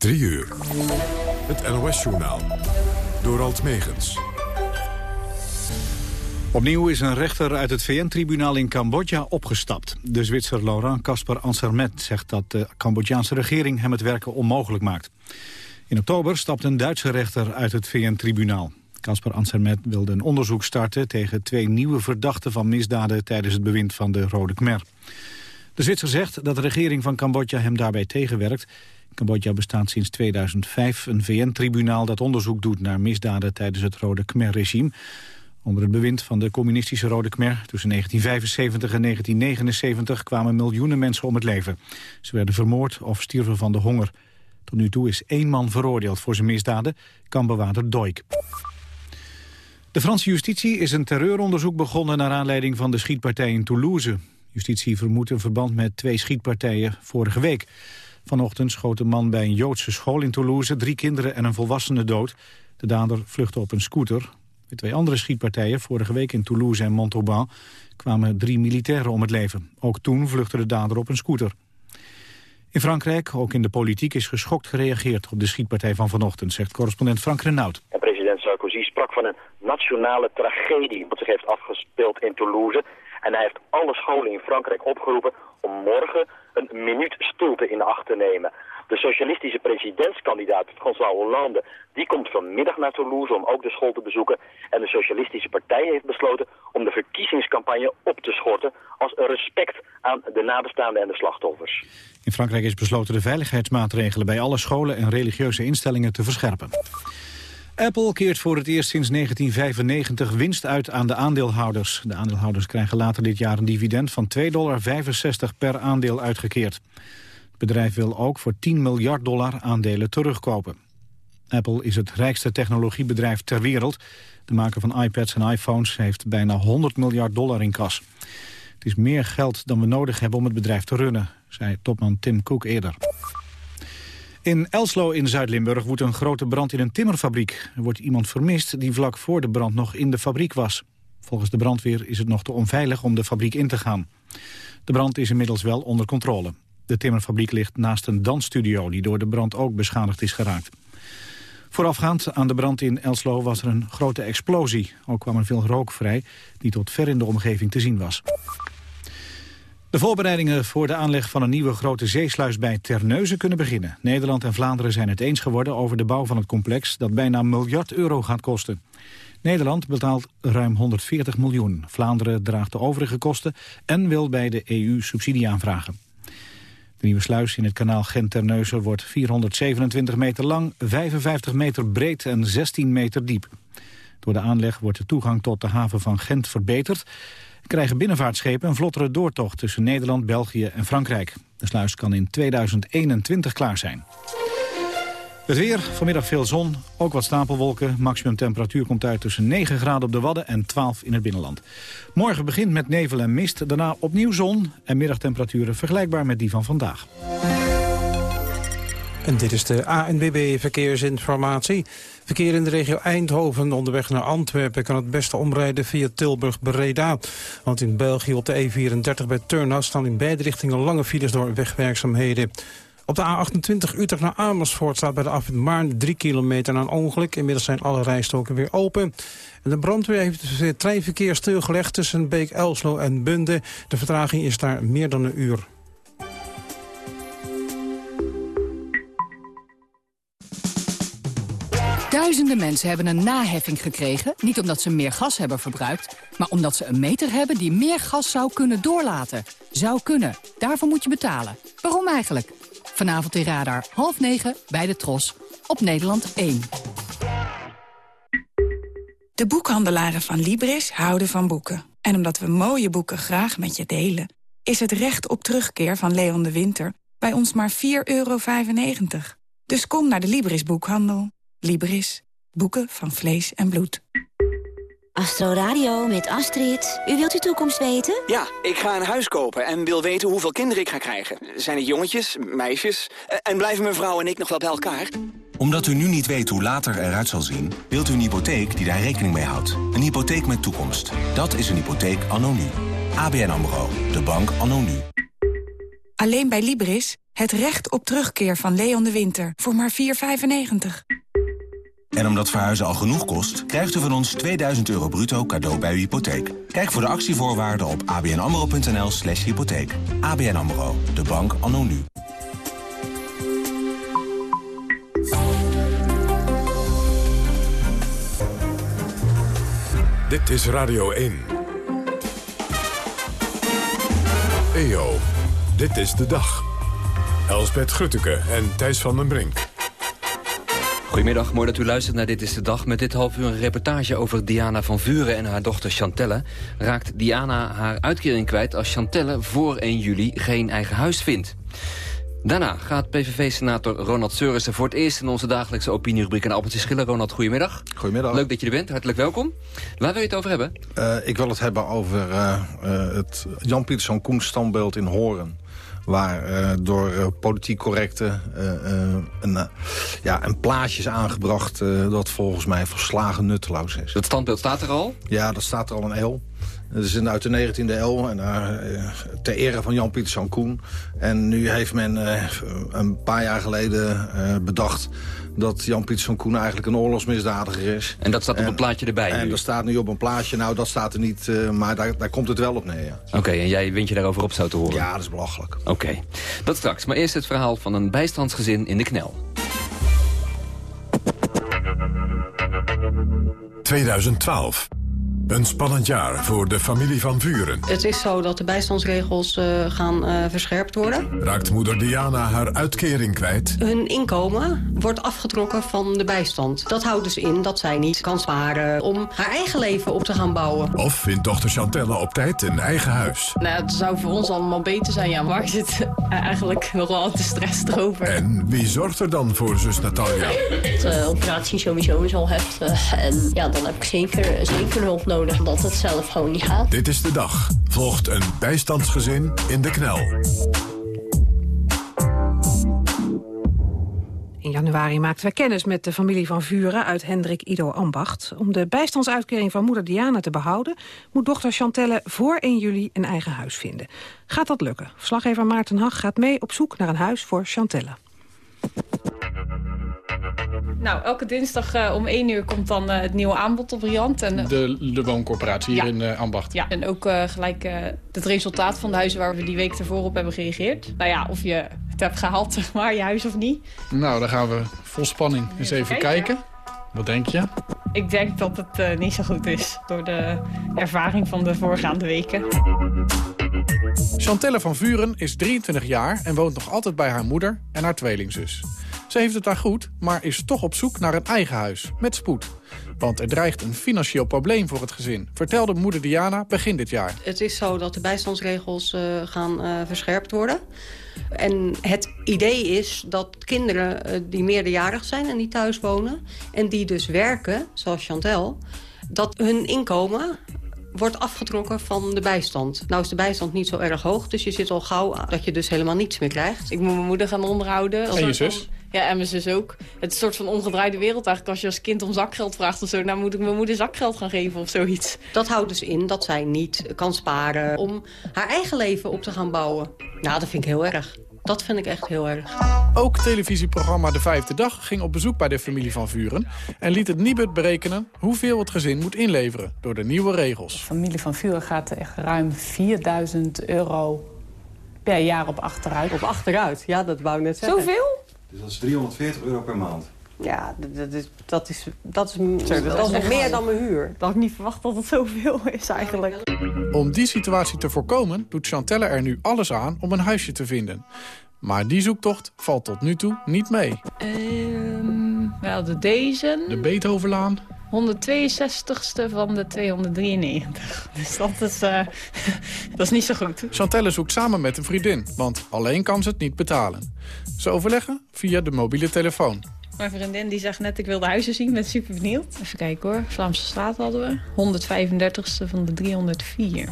3 uur. Het NOS-journaal. Door Alt Megens. Opnieuw is een rechter uit het VN-tribunaal in Cambodja opgestapt. De Zwitser Laurent Casper Ansermet zegt dat de Cambodjaanse regering hem het werken onmogelijk maakt. In oktober stapt een Duitse rechter uit het VN-tribunaal. Casper Ansermet wilde een onderzoek starten tegen twee nieuwe verdachten van misdaden tijdens het bewind van de Rode Khmer. De Zwitser zegt dat de regering van Cambodja hem daarbij tegenwerkt. Cambodja bestaat sinds 2005 een VN-tribunaal dat onderzoek doet naar misdaden tijdens het Rode Khmer-regime. Onder het bewind van de communistische Rode Khmer tussen 1975 en 1979 kwamen miljoenen mensen om het leven. Ze werden vermoord of stierven van de honger. Tot nu toe is één man veroordeeld voor zijn misdaden, kambewaarder Doik. De Franse justitie is een terreuronderzoek begonnen naar aanleiding van de schietpartij in Toulouse. Justitie vermoedt een verband met twee schietpartijen vorige week. Vanochtend schoot een man bij een Joodse school in Toulouse drie kinderen en een volwassene dood. De dader vluchtte op een scooter. Bij twee andere schietpartijen, vorige week in Toulouse en Montauban, kwamen drie militairen om het leven. Ook toen vluchtte de dader op een scooter. In Frankrijk, ook in de politiek, is geschokt gereageerd op de schietpartij van vanochtend, zegt correspondent Frank Renaud. En president Sarkozy sprak van een nationale tragedie wat zich heeft afgespeeld in Toulouse. En hij heeft alle scholen in Frankrijk opgeroepen om morgen een minuut stilte in acht te nemen. De socialistische presidentskandidaat François Hollande, die komt vanmiddag naar Toulouse om ook de school te bezoeken. En de socialistische partij heeft besloten om de verkiezingscampagne op te schorten als respect aan de nabestaanden en de slachtoffers. In Frankrijk is besloten de veiligheidsmaatregelen bij alle scholen en religieuze instellingen te verscherpen. Apple keert voor het eerst sinds 1995 winst uit aan de aandeelhouders. De aandeelhouders krijgen later dit jaar een dividend van 2,65 dollar per aandeel uitgekeerd. Het bedrijf wil ook voor 10 miljard dollar aandelen terugkopen. Apple is het rijkste technologiebedrijf ter wereld. De maker van iPads en iPhones heeft bijna 100 miljard dollar in kas. Het is meer geld dan we nodig hebben om het bedrijf te runnen, zei topman Tim Cook eerder. In Elslo in Zuid-Limburg woedt een grote brand in een timmerfabriek. Er wordt iemand vermist die vlak voor de brand nog in de fabriek was. Volgens de brandweer is het nog te onveilig om de fabriek in te gaan. De brand is inmiddels wel onder controle. De timmerfabriek ligt naast een dansstudio die door de brand ook beschadigd is geraakt. Voorafgaand aan de brand in Elslo was er een grote explosie. Ook kwam er veel rook vrij die tot ver in de omgeving te zien was. De voorbereidingen voor de aanleg van een nieuwe grote zeesluis bij Terneuzen kunnen beginnen. Nederland en Vlaanderen zijn het eens geworden over de bouw van het complex dat bijna miljard euro gaat kosten. Nederland betaalt ruim 140 miljoen. Vlaanderen draagt de overige kosten en wil bij de EU subsidie aanvragen. De nieuwe sluis in het kanaal Gent-Terneuzen wordt 427 meter lang, 55 meter breed en 16 meter diep. Door de aanleg wordt de toegang tot de haven van Gent verbeterd krijgen binnenvaartschepen een vlottere doortocht tussen Nederland, België en Frankrijk. De sluis kan in 2021 klaar zijn. Het weer, vanmiddag veel zon, ook wat stapelwolken. Maximum temperatuur komt uit tussen 9 graden op de Wadden en 12 in het binnenland. Morgen begint met nevel en mist, daarna opnieuw zon... en middagtemperaturen vergelijkbaar met die van vandaag. En dit is de ANBB Verkeersinformatie. Verkeer in de regio Eindhoven onderweg naar Antwerpen... kan het beste omrijden via Tilburg-Breda. Want in België op de E34 bij Turnhout... staan in beide richtingen lange files door wegwerkzaamheden. Op de A28 Utrecht naar Amersfoort staat bij de afwit Maarn 3 kilometer na een ongeluk. Inmiddels zijn alle rijstoken weer open. En de brandweer heeft het treinverkeer stilgelegd tussen Beek, Elslo en Bunde. De vertraging is daar meer dan een uur. Duizenden mensen hebben een naheffing gekregen... niet omdat ze meer gas hebben verbruikt... maar omdat ze een meter hebben die meer gas zou kunnen doorlaten. Zou kunnen. Daarvoor moet je betalen. Waarom eigenlijk? Vanavond in Radar, half negen, bij de Tros, op Nederland 1. De boekhandelaren van Libris houden van boeken. En omdat we mooie boeken graag met je delen... is het recht op terugkeer van Leon de Winter bij ons maar 4,95 euro. Dus kom naar de Libris boekhandel. Libris. Boeken van vlees en bloed. Astro Radio met Astrid. U wilt uw toekomst weten? Ja, ik ga een huis kopen en wil weten hoeveel kinderen ik ga krijgen. Zijn het jongetjes, meisjes? En blijven mijn vrouw en ik nog wel bij elkaar? Omdat u nu niet weet hoe later eruit zal zien... wilt u een hypotheek die daar rekening mee houdt. Een hypotheek met toekomst. Dat is een hypotheek anno nu. ABN AMRO. De bank anno nu. Alleen bij Libris. Het recht op terugkeer van Leon de Winter. Voor maar 4,95. En omdat verhuizen al genoeg kost, krijgt u van ons 2000 euro bruto cadeau bij uw hypotheek. Kijk voor de actievoorwaarden op abnamro.nl slash hypotheek. ABN AMRO, de bank anno nu. Dit is Radio 1. EO, dit is de dag. Elsbeth Grutteke en Thijs van den Brink. Goedemiddag, mooi dat u luistert naar Dit is de Dag. Met dit half uur een reportage over Diana van Vuren en haar dochter Chantelle. Raakt Diana haar uitkering kwijt als Chantelle voor 1 juli geen eigen huis vindt. Daarna gaat PVV-senator Ronald Seurissen voor het eerst in onze dagelijkse opinierubriek een appeltje schillen. Ronald, goedemiddag. Goedemiddag. Leuk dat je er bent, hartelijk welkom. Waar wil je het over hebben? Uh, ik wil het hebben over uh, uh, het Jan Pieterszoon Koen standbeeld in Horen. Waar door politiek correcte een, ja, een plaatje is aangebracht... dat volgens mij volslagen nutteloos is. Dat standbeeld staat er al? Ja, dat staat er al een eeuw. Het is uit de 19e eeuw en uh, ter ere van Jan Pieterszoon Koen. En nu heeft men uh, een paar jaar geleden uh, bedacht dat Jan Pieterszoon Koen eigenlijk een oorlogsmisdadiger is. En dat staat op en, een plaatje erbij En nu? dat staat nu op een plaatje. Nou, dat staat er niet, maar daar, daar komt het wel op neer. Ja. Oké, okay, en jij wint je daarover op zou te horen? Ja, dat is belachelijk. Oké, okay. dat straks. Maar eerst het verhaal van een bijstandsgezin in de knel. 2012. Een spannend jaar voor de familie van Vuren. Het is zo dat de bijstandsregels uh, gaan uh, verscherpt worden. Raakt moeder Diana haar uitkering kwijt? Hun inkomen wordt afgetrokken van de bijstand. Dat houdt dus in dat zij niet kan sparen om haar eigen leven op te gaan bouwen. Of vindt dochter Chantelle op tijd een eigen huis? Nou, het zou voor ons allemaal beter zijn. Ja, maar ik zit eigenlijk nog wel te stress erover. En wie zorgt er dan voor zus Natalia? De operatie sowieso is al heftig. En ja, dan heb ik zeker, zeker hulp nodig omdat het zelf gewoon niet gaat. Dit is de dag. Volgt een bijstandsgezin in de knel. In januari maakten we kennis met de familie van Vuren uit Hendrik Ido Ambacht. Om de bijstandsuitkering van moeder Diana te behouden... moet dochter Chantelle voor 1 juli een eigen huis vinden. Gaat dat lukken? Verslaggever Maarten Hag gaat mee op zoek naar een huis voor Chantelle. Nou, elke dinsdag uh, om 1 uur komt dan uh, het nieuwe aanbod op Riant. En, uh, de, de wooncorporatie hier ja. in Ambacht. Ja, en ook gelijk het resultaat van de huizen waar we die week ervoor op hebben gereageerd. Nou ja, of je het hebt gehaald, zeg maar, je huis of niet. Nou, dan gaan we vol spanning eens even kijken. kijken. Wat denk je? Ik denk dat het niet zo goed is, door de ervaring van de voorgaande weken. Chantelle van Vuren is 23 jaar en woont nog altijd bij haar moeder en haar tweelingzus. Ze heeft het daar goed, maar is toch op zoek naar een eigen huis, met spoed. Want er dreigt een financieel probleem voor het gezin, vertelde moeder Diana begin dit jaar. Het is zo dat de bijstandsregels uh, gaan uh, verscherpt worden. En het idee is dat kinderen uh, die meerderjarig zijn en die thuis wonen... en die dus werken, zoals Chantel, dat hun inkomen wordt afgetrokken van de bijstand. Nou is de bijstand niet zo erg hoog, dus je zit al gauw dat je dus helemaal niets meer krijgt. Ik moet mijn moeder gaan onderhouden. En je zus? Ja, en mijn zus ook. Het is een soort van omgedraaide wereld eigenlijk. Als je als kind om zakgeld vraagt of zo... nou moet ik mijn moeder zakgeld gaan geven of zoiets. Dat houdt dus in dat zij niet kan sparen om haar eigen leven op te gaan bouwen. Nou, dat vind ik heel erg. Dat vind ik echt heel erg. Ook televisieprogramma De Vijfde Dag ging op bezoek bij de familie van Vuren... en liet het Nibud berekenen hoeveel het gezin moet inleveren door de nieuwe regels. De familie van Vuren gaat echt ruim 4000 euro per jaar op achteruit. Op achteruit, ja, dat wou ik net zeggen. Zoveel? Dus dat is 340 euro per maand. Ja, dat is, dat is, dat is, Sorry, dat dat is meer dan mijn huur. Dat had ik niet verwacht dat het zoveel is eigenlijk. Om die situatie te voorkomen doet Chantelle er nu alles aan om een huisje te vinden. Maar die zoektocht valt tot nu toe niet mee. Um, wel, de deze. De Beethovenlaan. 162ste van de 293. Dus dat is, uh, dat is niet zo goed. Chantelle zoekt samen met een vriendin, want alleen kan ze het niet betalen. Ze overleggen via de mobiele telefoon. Mijn vriendin die zegt net, ik wil de huizen zien, ben super benieuwd. Even kijken hoor, Vlaamse straat hadden we. 135ste van de 304.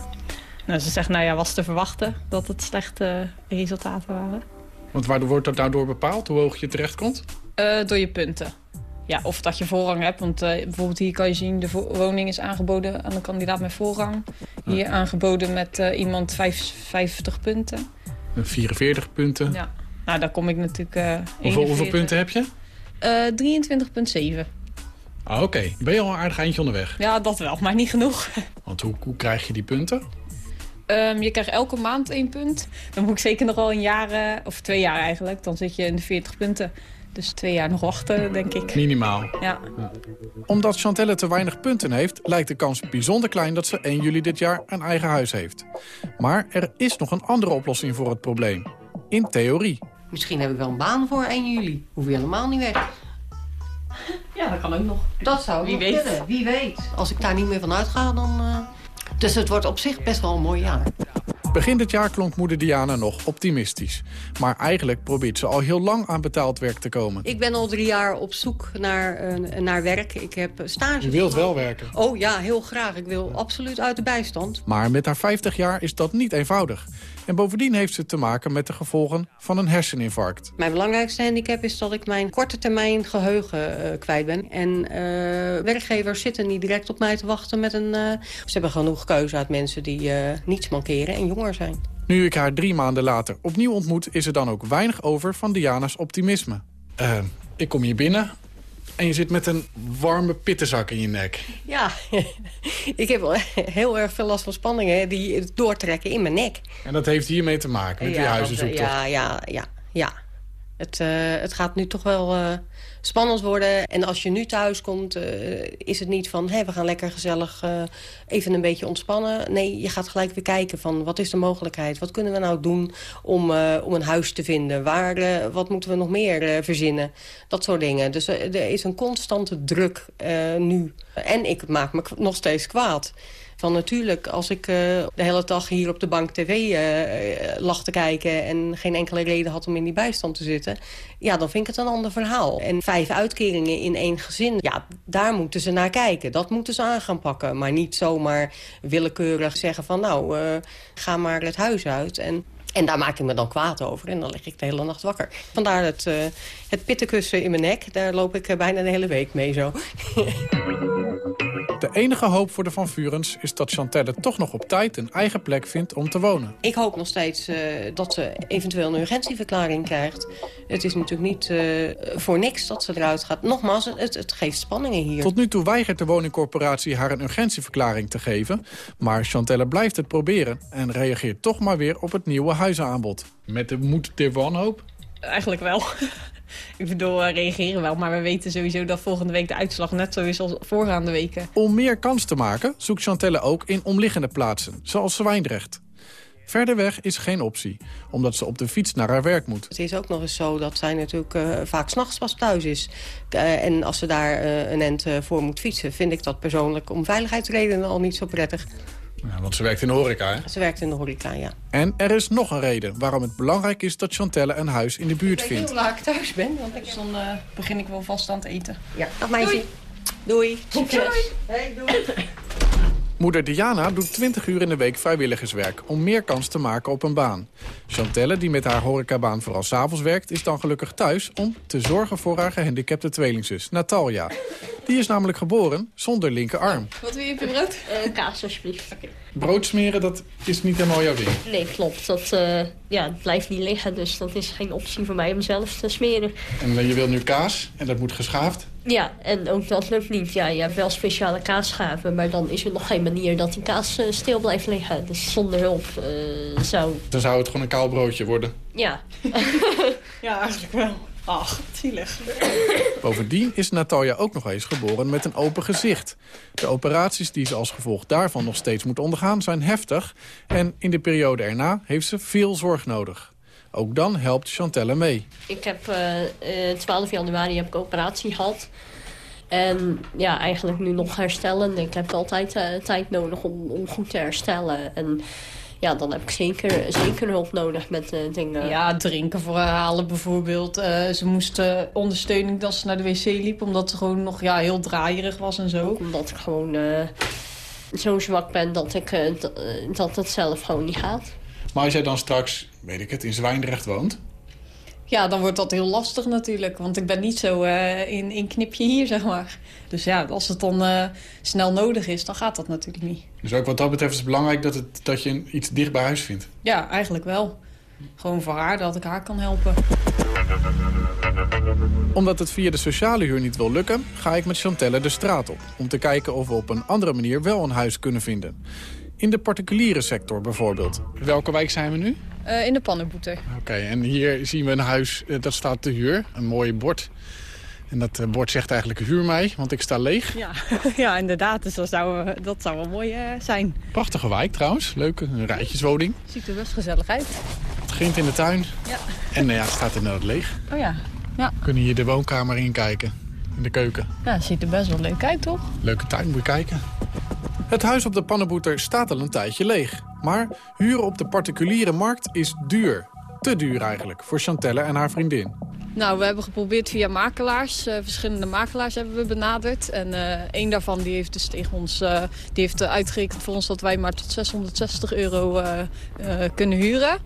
Nou, ze zegt, nou ja, was te verwachten dat het slechte resultaten waren. Want waar wordt dat daardoor bepaald, hoe hoog je terechtkomt? Uh, door je punten. Ja, of dat je voorrang hebt. Want uh, bijvoorbeeld hier kan je zien, de woning is aangeboden aan een kandidaat met voorrang. Hier aangeboden met uh, iemand 50 punten. 44 punten. Ja. Nou, daar kom ik natuurlijk uh, hoeveel, hoeveel, punten heb je? Uh, 23,7. Ah, Oké, ben je al een aardig eindje onderweg? Ja, dat wel, maar niet genoeg. Want hoe, hoe krijg je die punten? Um, je krijgt elke maand één punt. Dan moet ik zeker nog wel een jaar, of twee jaar eigenlijk. Dan zit je in de 40 punten. Dus twee jaar nog wachten, denk ik. Minimaal. Ja. Omdat Chantelle te weinig punten heeft... lijkt de kans bijzonder klein dat ze 1 juli dit jaar een eigen huis heeft. Maar er is nog een andere oplossing voor het probleem. In theorie. Misschien heb ik wel een baan voor 1 juli. Hoef je helemaal niet weg. Ja, dat kan ook nog. Dat zou Wie nog weet. kunnen. Wie weet. Als ik daar niet meer van uitga, dan... Uh... Dus het wordt op zich best wel een mooi jaar. Begin dit jaar klonk moeder Diana nog optimistisch. Maar eigenlijk probeert ze al heel lang aan betaald werk te komen. Ik ben al drie jaar op zoek naar, uh, naar werk. Ik heb stage. Je wilt wel werken? Oh ja, heel graag. Ik wil absoluut uit de bijstand. Maar met haar 50 jaar is dat niet eenvoudig. En bovendien heeft ze te maken met de gevolgen van een herseninfarct. Mijn belangrijkste handicap is dat ik mijn korte termijn geheugen uh, kwijt ben. En uh, werkgevers zitten niet direct op mij te wachten met een... Uh, ze hebben genoeg keuze uit mensen die niets mankeren en jonger zijn. Nu ik haar drie maanden later opnieuw ontmoet... is er dan ook weinig over van Diana's optimisme. ik kom hier binnen en je zit met een warme pittenzak in je nek. Ja, ik heb heel erg veel last van spanningen die doortrekken in mijn nek. En dat heeft hiermee te maken, met ja, die huizenzoektocht? Ja, ja, ja, ja. Het, uh, het gaat nu toch wel uh, spannend worden. En als je nu thuis komt, uh, is het niet van... Hey, we gaan lekker gezellig even een beetje ontspannen. Nee, je gaat gelijk weer kijken van wat is de mogelijkheid? Wat kunnen we nou doen om, om een huis te vinden? Waar, wat moeten we nog meer verzinnen? Dat soort dingen. Dus er is een constante druk nu. En ik maak me nog steeds kwaad. Van natuurlijk, als ik uh, de hele dag hier op de bank tv uh, lag te kijken... en geen enkele reden had om in die bijstand te zitten... ja, dan vind ik het een ander verhaal. En vijf uitkeringen in één gezin, ja, daar moeten ze naar kijken. Dat moeten ze aan gaan pakken. Maar niet zomaar willekeurig zeggen van... nou, ga maar het huis uit en... En daar maak ik me dan kwaad over en dan lig ik de hele nacht wakker. Vandaar het, uh, het pittenkussen in mijn nek. Daar loop ik uh, bijna de hele week mee zo. De enige hoop voor de Van Vurens is dat Chantelle toch nog op tijd een eigen plek vindt om te wonen. Ik hoop nog steeds uh, dat ze eventueel een urgentieverklaring krijgt. Het is natuurlijk niet uh, voor niks dat ze eruit gaat. Nogmaals, het, het geeft spanningen hier. Tot nu toe weigert de woningcorporatie haar een urgentieverklaring te geven. Maar Chantelle blijft het proberen en reageert toch maar weer op het nieuwe huizenaanbod. Met de moed der wanhoop? Eigenlijk wel. Ik bedoel, we reageren wel, maar we weten sowieso dat volgende week de uitslag net zo is als voorgaande weken. Om meer kans te maken zoekt Chantelle ook in omliggende plaatsen, zoals Zwijndrecht. Verder weg is geen optie, omdat ze op de fiets naar haar werk moet. Het is ook nog eens zo dat zij natuurlijk uh, vaak s'nachts pas thuis is. Uh, en als ze daar uh, een end voor moet fietsen, vind ik dat persoonlijk om veiligheidsredenen al niet zo prettig. Ja, want ze werkt in de horeca, hè? Ze werkt in de horeca, ja. En er is nog een reden waarom het belangrijk is dat Chantelle een huis in de buurt vindt. Ik weet hoe laat ik thuis ben, want ik... Dan uh, begin ik wel vast aan het eten. Ja, dag meisje. Doei. Doei. Doei. Hey, doei. Moeder Diana doet 20 uur in de week vrijwilligerswerk... om meer kans te maken op een baan. Chantelle, die met haar horecabaan vooral s'avonds werkt... is dan gelukkig thuis om te zorgen voor haar gehandicapte tweelingzus, Natalia. Die is namelijk geboren zonder linkerarm. Wat wil je op je brood? Uh, kaas, alsjeblieft. Okay. Brood smeren, dat is niet helemaal jouw ding? Nee, klopt. Dat uh, ja, het blijft niet liggen, dus dat is geen optie voor mij om zelf te smeren. En uh, je wil nu kaas en dat moet geschaafd? Ja, en ook dat lukt niet. Ja, je hebt wel speciale kaasschaven, maar dan is er nog geen manier dat die kaas uh, stil blijft liggen. Dus zonder hulp uh, zou... Dan zou het gewoon een kaal broodje worden? Ja. ja, eigenlijk wel. Ach, zielig. Bovendien is Natalia ook nog eens geboren met een open gezicht. De operaties die ze als gevolg daarvan nog steeds moet ondergaan zijn heftig... en in de periode erna heeft ze veel zorg nodig. Ook dan helpt Chantelle mee. Ik heb uh, uh, 12 januari heb ik operatie gehad. En ja, eigenlijk nu nog herstellen. Ik heb altijd uh, tijd nodig om, om goed te herstellen. En ja, dan heb ik zeker, zeker hulp nodig met uh, dingen. Ja, drinken voor herhalen bijvoorbeeld. Uh, ze moest uh, ondersteuning als ze naar de wc liep. Omdat ze gewoon nog ja, heel draaierig was en zo. Ook omdat ik gewoon zo zwak ben dat, ik, dat het zelf gewoon niet gaat. Maar als jij dan straks, weet ik het, in Zwijndrecht woont... Ja, dan wordt dat heel lastig natuurlijk. Want ik ben niet zo uh, in, in knipje hier, zeg maar. Dus ja, als het dan uh, snel nodig is, dan gaat dat natuurlijk niet. Dus ook wat dat betreft is het belangrijk dat, het, dat je iets dicht bij huis vindt? Ja, eigenlijk wel. Gewoon voor haar, dat ik haar kan helpen. Omdat het via de sociale huur niet wil lukken, ga ik met Chantelle de straat op. Om te kijken of we op een andere manier wel een huis kunnen vinden. In de particuliere sector bijvoorbeeld. Welke wijk zijn we nu? Uh, in de pannenboeter. Oké, en hier zien we een huis, uh, dat staat te huur. Een mooi bord. En dat uh, bord zegt eigenlijk huur mij, want ik sta leeg. Ja, ja inderdaad. Dus dat zou, dat zou wel mooi zijn. Prachtige wijk trouwens. Leuke, een rijtjeswoning. Ziet er best gezellig uit. Het begint in de tuin. Ja. En ja, het staat inderdaad leeg. Oh ja. ja. We kunnen hier de woonkamer in kijken. In de keuken. Ja, het ziet er best wel leuk uit, toch? Leuke tuin, moet je kijken. Het huis op de Pannenboeter staat al een tijdje leeg. Maar huren op de particuliere markt is duur. Te duur eigenlijk, voor Chantelle en haar vriendin. Nou, we hebben geprobeerd via makelaars. Uh, verschillende makelaars hebben we benaderd. En uh, één daarvan die heeft dus tegen ons uh, die heeft uitgerekend voor ons dat wij maar tot 660 euro kunnen huren.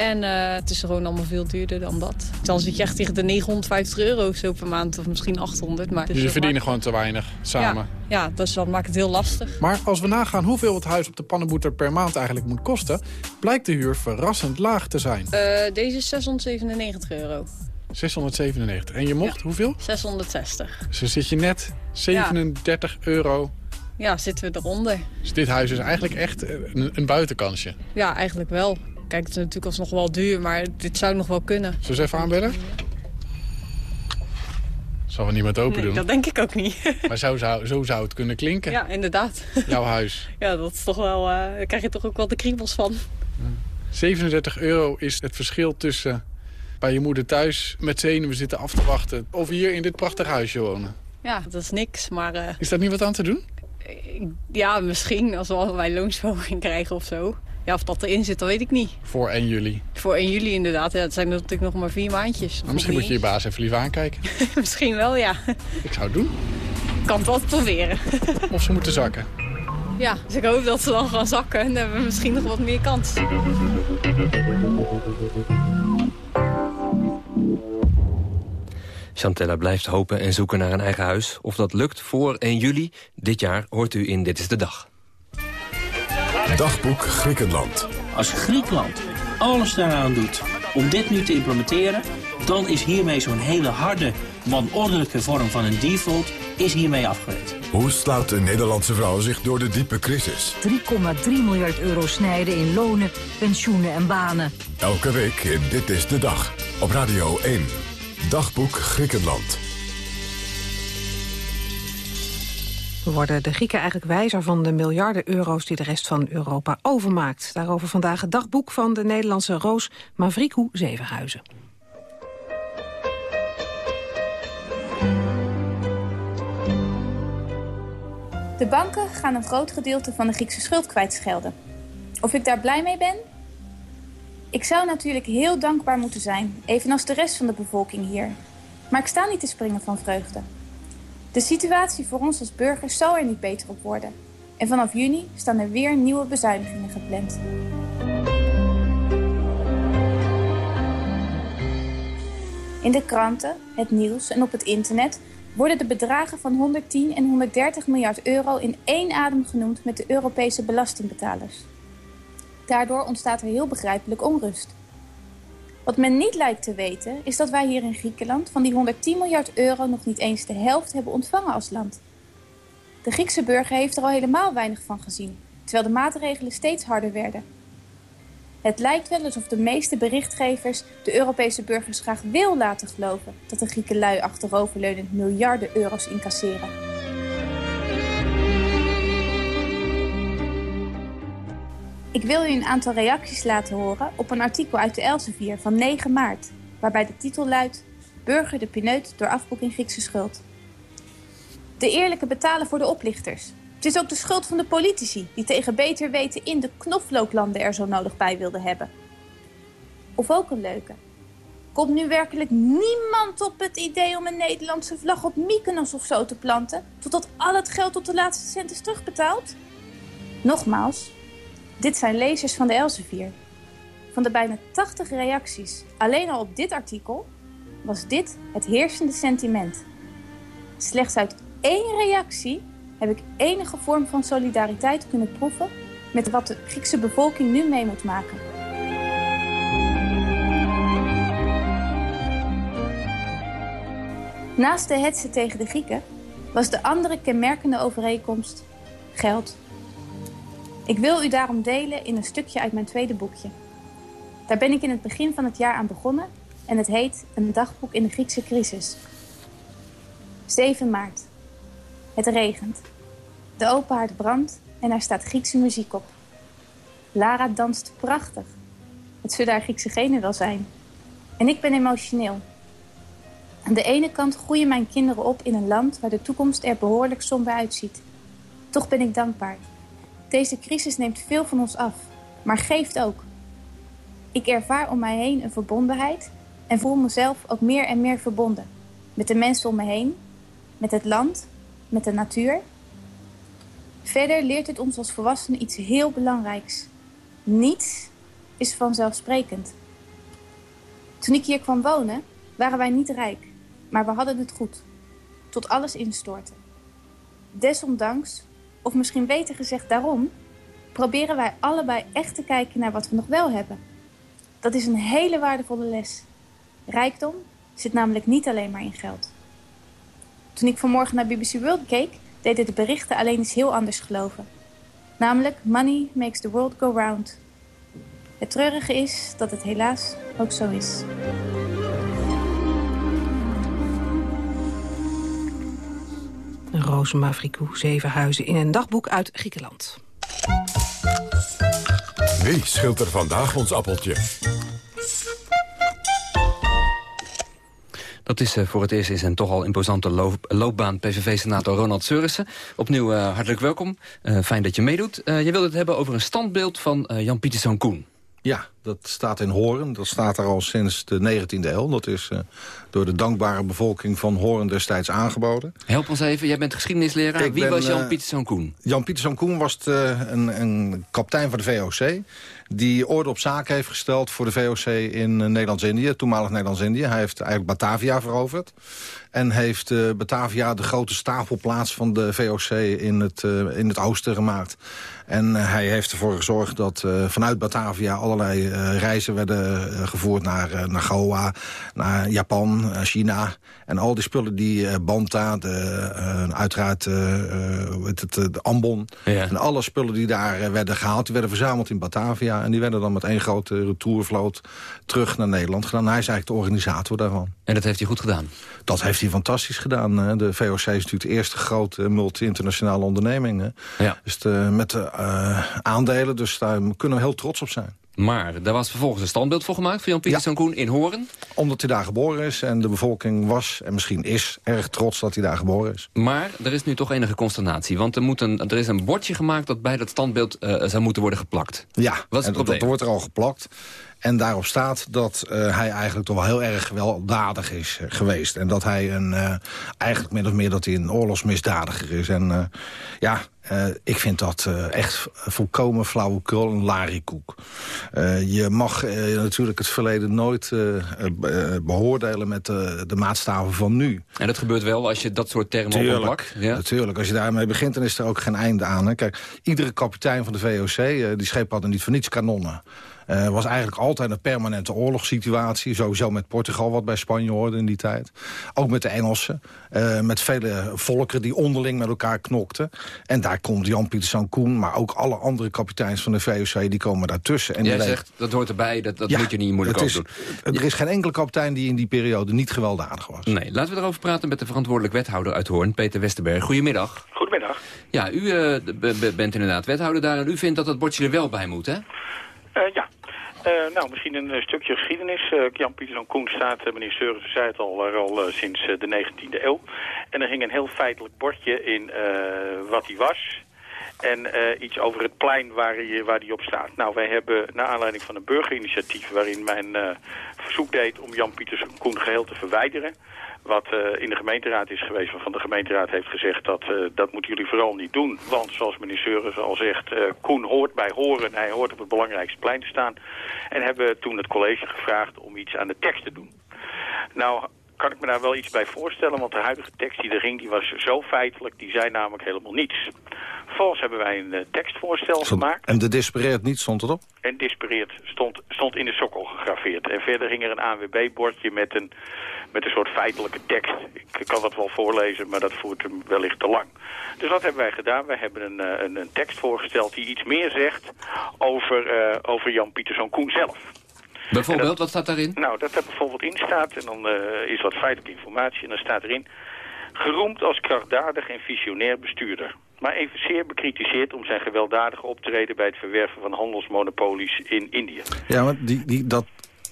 En uh, het is gewoon allemaal veel duurder dan dat. Dan zit je echt tegen de 950 euro zo per maand of misschien 800. Maar Jullie verdienen gewoon te weinig samen? Ja, ja dus dat maakt het heel lastig. Maar als we nagaan hoeveel het huis op de pannenboeter per maand eigenlijk moet kosten... blijkt de huur verrassend laag te zijn. Uh, deze is 697 euro. 697. En je mocht ja. hoeveel? 660. Dus dan zit je net 37 ja. euro... Ja, zitten we eronder. Dus dit huis is eigenlijk echt een, een buitenkansje? Ja, eigenlijk wel. Kijk, het is natuurlijk alsnog wel duur, maar dit zou nog wel kunnen. Zullen ze even aanbellen? Zal we niemand open nee, doen? dat denk ik ook niet. maar zo zou, zo zou het kunnen klinken. Ja, inderdaad. Jouw huis. Ja, dat is toch wel, uh, daar krijg je toch ook wel de kriebels van. 37 euro is het verschil tussen bij je moeder thuis met zenuwen zitten af te wachten... of hier in dit prachtige huisje wonen. Ja, dat is niks, maar... Uh, is daar niet wat aan te doen? Ja, misschien als we allerlei loonsverhoging krijgen of zo. Ja, of dat erin zit, dat weet ik niet. Voor 1 juli? Voor 1 juli inderdaad. Ja, het zijn natuurlijk nog maar vier maandjes. Maar misschien moet je je baas even lief aankijken. misschien wel, ja. Ik zou het doen. Ik kan het altijd proberen. of ze moeten zakken. Ja, dus ik hoop dat ze dan gaan zakken. En dan hebben we misschien nog wat meer kans. Chantella blijft hopen en zoeken naar een eigen huis. Of dat lukt voor 1 juli dit jaar hoort u in Dit is de Dag. Dagboek Griekenland. Als Griekenland alles daaraan doet om dit nu te implementeren... dan is hiermee zo'n hele harde, wanordelijke vorm van een default is hiermee afgewerkt. Hoe slaat de Nederlandse vrouw zich door de diepe crisis? 3,3 miljard euro snijden in lonen, pensioenen en banen. Elke week in Dit is de Dag. Op Radio 1. Dagboek Griekenland. Worden de Grieken eigenlijk wijzer van de miljarden euro's die de rest van Europa overmaakt? Daarover vandaag het dagboek van de Nederlandse Roos Mavrikou Zevenhuizen. De banken gaan een groot gedeelte van de Griekse schuld kwijtschelden. Of ik daar blij mee ben? Ik zou natuurlijk heel dankbaar moeten zijn, evenals de rest van de bevolking hier. Maar ik sta niet te springen van vreugde. De situatie voor ons als burgers zal er niet beter op worden. En vanaf juni staan er weer nieuwe bezuinigingen gepland. In de kranten, het nieuws en op het internet worden de bedragen van 110 en 130 miljard euro in één adem genoemd met de Europese belastingbetalers. Daardoor ontstaat er heel begrijpelijk onrust. Wat men niet lijkt te weten is dat wij hier in Griekenland van die 110 miljard euro nog niet eens de helft hebben ontvangen als land. De Griekse burger heeft er al helemaal weinig van gezien, terwijl de maatregelen steeds harder werden. Het lijkt wel alsof de meeste berichtgevers de Europese burgers graag wil laten geloven dat de Grieken lui achteroverleunend miljarden euro's incasseren. Ik wil u een aantal reacties laten horen op een artikel uit de Elsevier van 9 maart, waarbij de titel luidt Burger de pineut door afboeking Griekse schuld. De eerlijke betalen voor de oplichters. Het is ook de schuld van de politici die tegen beter weten in de knoflooklanden er zo nodig bij wilden hebben. Of ook een leuke. Komt nu werkelijk niemand op het idee om een Nederlandse vlag op Mykonos of zo te planten, totdat al het geld tot de laatste cent is terugbetaald? Nogmaals, dit zijn lezers van de Elsevier. Van de bijna 80 reacties alleen al op dit artikel was dit het heersende sentiment. Slechts uit één reactie heb ik enige vorm van solidariteit kunnen proeven met wat de Griekse bevolking nu mee moet maken. Naast de hetze tegen de Grieken was de andere kenmerkende overeenkomst geld. Ik wil u daarom delen in een stukje uit mijn tweede boekje. Daar ben ik in het begin van het jaar aan begonnen en het heet Een dagboek in de Griekse crisis. 7 maart. Het regent. De open haard brandt en er staat Griekse muziek op. Lara danst prachtig. Het zullen haar Griekse genen wel zijn. En ik ben emotioneel. Aan de ene kant groeien mijn kinderen op in een land waar de toekomst er behoorlijk somber uitziet. Toch ben ik dankbaar. Deze crisis neemt veel van ons af, maar geeft ook. Ik ervaar om mij heen een verbondenheid en voel mezelf ook meer en meer verbonden. Met de mensen om me heen, met het land, met de natuur. Verder leert het ons als volwassenen iets heel belangrijks. Niets is vanzelfsprekend. Toen ik hier kwam wonen, waren wij niet rijk, maar we hadden het goed. Tot alles instortte. Desondanks, of misschien beter gezegd daarom, proberen wij allebei echt te kijken naar wat we nog wel hebben. Dat is een hele waardevolle les. Rijkdom zit namelijk niet alleen maar in geld. Toen ik vanmorgen naar BBC World keek, deden de berichten alleen iets heel anders geloven. Namelijk, money makes the world go round. Het treurige is dat het helaas ook zo is. Roos Mavrikou, zeven huizen in een dagboek uit Griekenland. Wie schilt er vandaag ons appeltje? Dat is uh, voor het eerst in zijn toch al imposante loop, loopbaan PVV-senator Ronald Seurissen. Opnieuw uh, hartelijk welkom. Uh, fijn dat je meedoet. je wilde het hebben over een standbeeld van Jan Pieterszoon Koen. Ja, dat staat in Horen. Dat staat er al sinds de 19e eeuw. Dat is uh, door de dankbare bevolking van Horen destijds aangeboden. Help ons even, jij bent geschiedenisleraar. Ik Wie ben, was Jan uh, Pieterszoon Koen? Jan Pieterszoon Koen was de, een, een kapitein van de VOC... die orde op zaken heeft gesteld voor de VOC in Nederlands-Indië. Toenmalig Nederlands-Indië. Hij heeft eigenlijk Batavia veroverd. En heeft uh, Batavia de grote stapelplaats van de VOC in het, uh, in het oosten gemaakt. En uh, hij heeft ervoor gezorgd dat vanuit Batavia allerlei reizen werden gevoerd naar, naar Goa, naar Japan, China. En al die spullen die Banta, de, uiteraard het, het, de Ambon... Ja. en alle spullen die daar werden gehaald, die werden verzameld in Batavia. En die werden dan met één grote retourvloot terug naar Nederland gedaan. Hij is eigenlijk de organisator daarvan. En dat heeft hij goed gedaan? Dat heeft hij fantastisch gedaan. De VOC is natuurlijk de eerste grote multi-internationale onderneming. Ja. Dus de, met de aandelen, dus daar kunnen we heel trots op zijn. Maar daar was vervolgens een standbeeld voor gemaakt... van Jan Pieterszoon ja. Koen in Horen. Omdat hij daar geboren is en de bevolking was... en misschien is erg trots dat hij daar geboren is. Maar er is nu toch enige consternatie. Want er, moet een, er is een bordje gemaakt dat bij dat standbeeld uh, zou moeten worden geplakt. Ja, Wat is het en dat, dat wordt er al geplakt. En daarop staat dat uh, hij eigenlijk toch wel heel erg gewelddadig is uh, geweest. En dat hij een, uh, eigenlijk min of meer dat hij een oorlogsmisdadiger is. En ja, ik vind dat echt volkomen flauwekul en larikoek. je mag natuurlijk het verleden nooit beoordelen met de, de maatstaven van nu. En dat gebeurt wel als je dat soort termen opplakt? Ja? Natuurlijk. Als je daarmee begint, dan is er ook geen einde aan. Hè? Kijk, iedere kapitein van de VOC, die schepen hadden niet voor niets kanonnen. Uh, was eigenlijk altijd een permanente oorlogssituatie. Sowieso met Portugal, wat bij Spanje hoorde in die tijd. Ook met de Engelsen. Uh, met vele volkeren die onderling met elkaar knokten. En daar komt Jan Pieterszoon Koen, maar ook alle andere kapiteins van de VOC... die komen daartussen. En Jij die zegt, dat hoort erbij, dat, dat ja, moet je niet moeilijk is, doen. Er is geen enkele kapitein die in die periode niet gewelddadig was. Nee, laten we erover praten met de verantwoordelijk wethouder uit Hoorn, Peter Westerberg. Goedemiddag. Goedemiddag. Ja, u uh, bent inderdaad wethouder daar en u vindt dat dat bordje er wel bij moet, hè? ja. Uh, nou, misschien een uh, stukje geschiedenis. Uh, Jan Pieterszoon Koen staat, meneer Seurissen zei het al, er al sinds de 19e eeuw. En er ging een heel feitelijk bordje in wat hij was. En iets over het plein waar hij, waar op staat. Nou, wij hebben naar aanleiding van een burgerinitiatief... waarin mijn verzoek deed om Jan Pieterszoon Koen geheel te verwijderen... wat uh, in de gemeenteraad is geweest, waarvan de gemeenteraad heeft gezegd... dat uh, dat moeten jullie vooral niet doen. Want zoals meneer Seurens al zegt, uh, Koen hoort bij horen. Hij hoort op het belangrijkste plein te staan. En hebben toen het college gevraagd om iets aan de tekst te doen. Nou kan ik me daar wel iets bij voorstellen. Want de huidige tekst die er ging, die was zo feitelijk. Die zei namelijk helemaal niets. Vervolgens hebben wij een uh, tekstvoorstel gemaakt. En de dispareert niet, stond erop? En dispareert stond, stond in de sokkel gegraveerd. En verder ging er een ANWB-bordje met een, met een soort feitelijke tekst. Ik kan dat wel voorlezen, maar dat voert hem wellicht te lang. Dus wat hebben wij gedaan? Wij hebben een, uh, een, een tekst voorgesteld die iets meer zegt over, uh, over Jan Pieterszoon Koen zelf. Bijvoorbeeld, dat, wat staat daarin? Nou, dat er bijvoorbeeld in staat, en dan uh, is wat feitelijke informatie, en dan staat erin... geroemd als krachtdadig en visionair bestuurder. Maar evenzeer bekritiseerd om zijn gewelddadige optreden... bij het verwerven van handelsmonopolies in Indië. Ja, maar die, die, dat,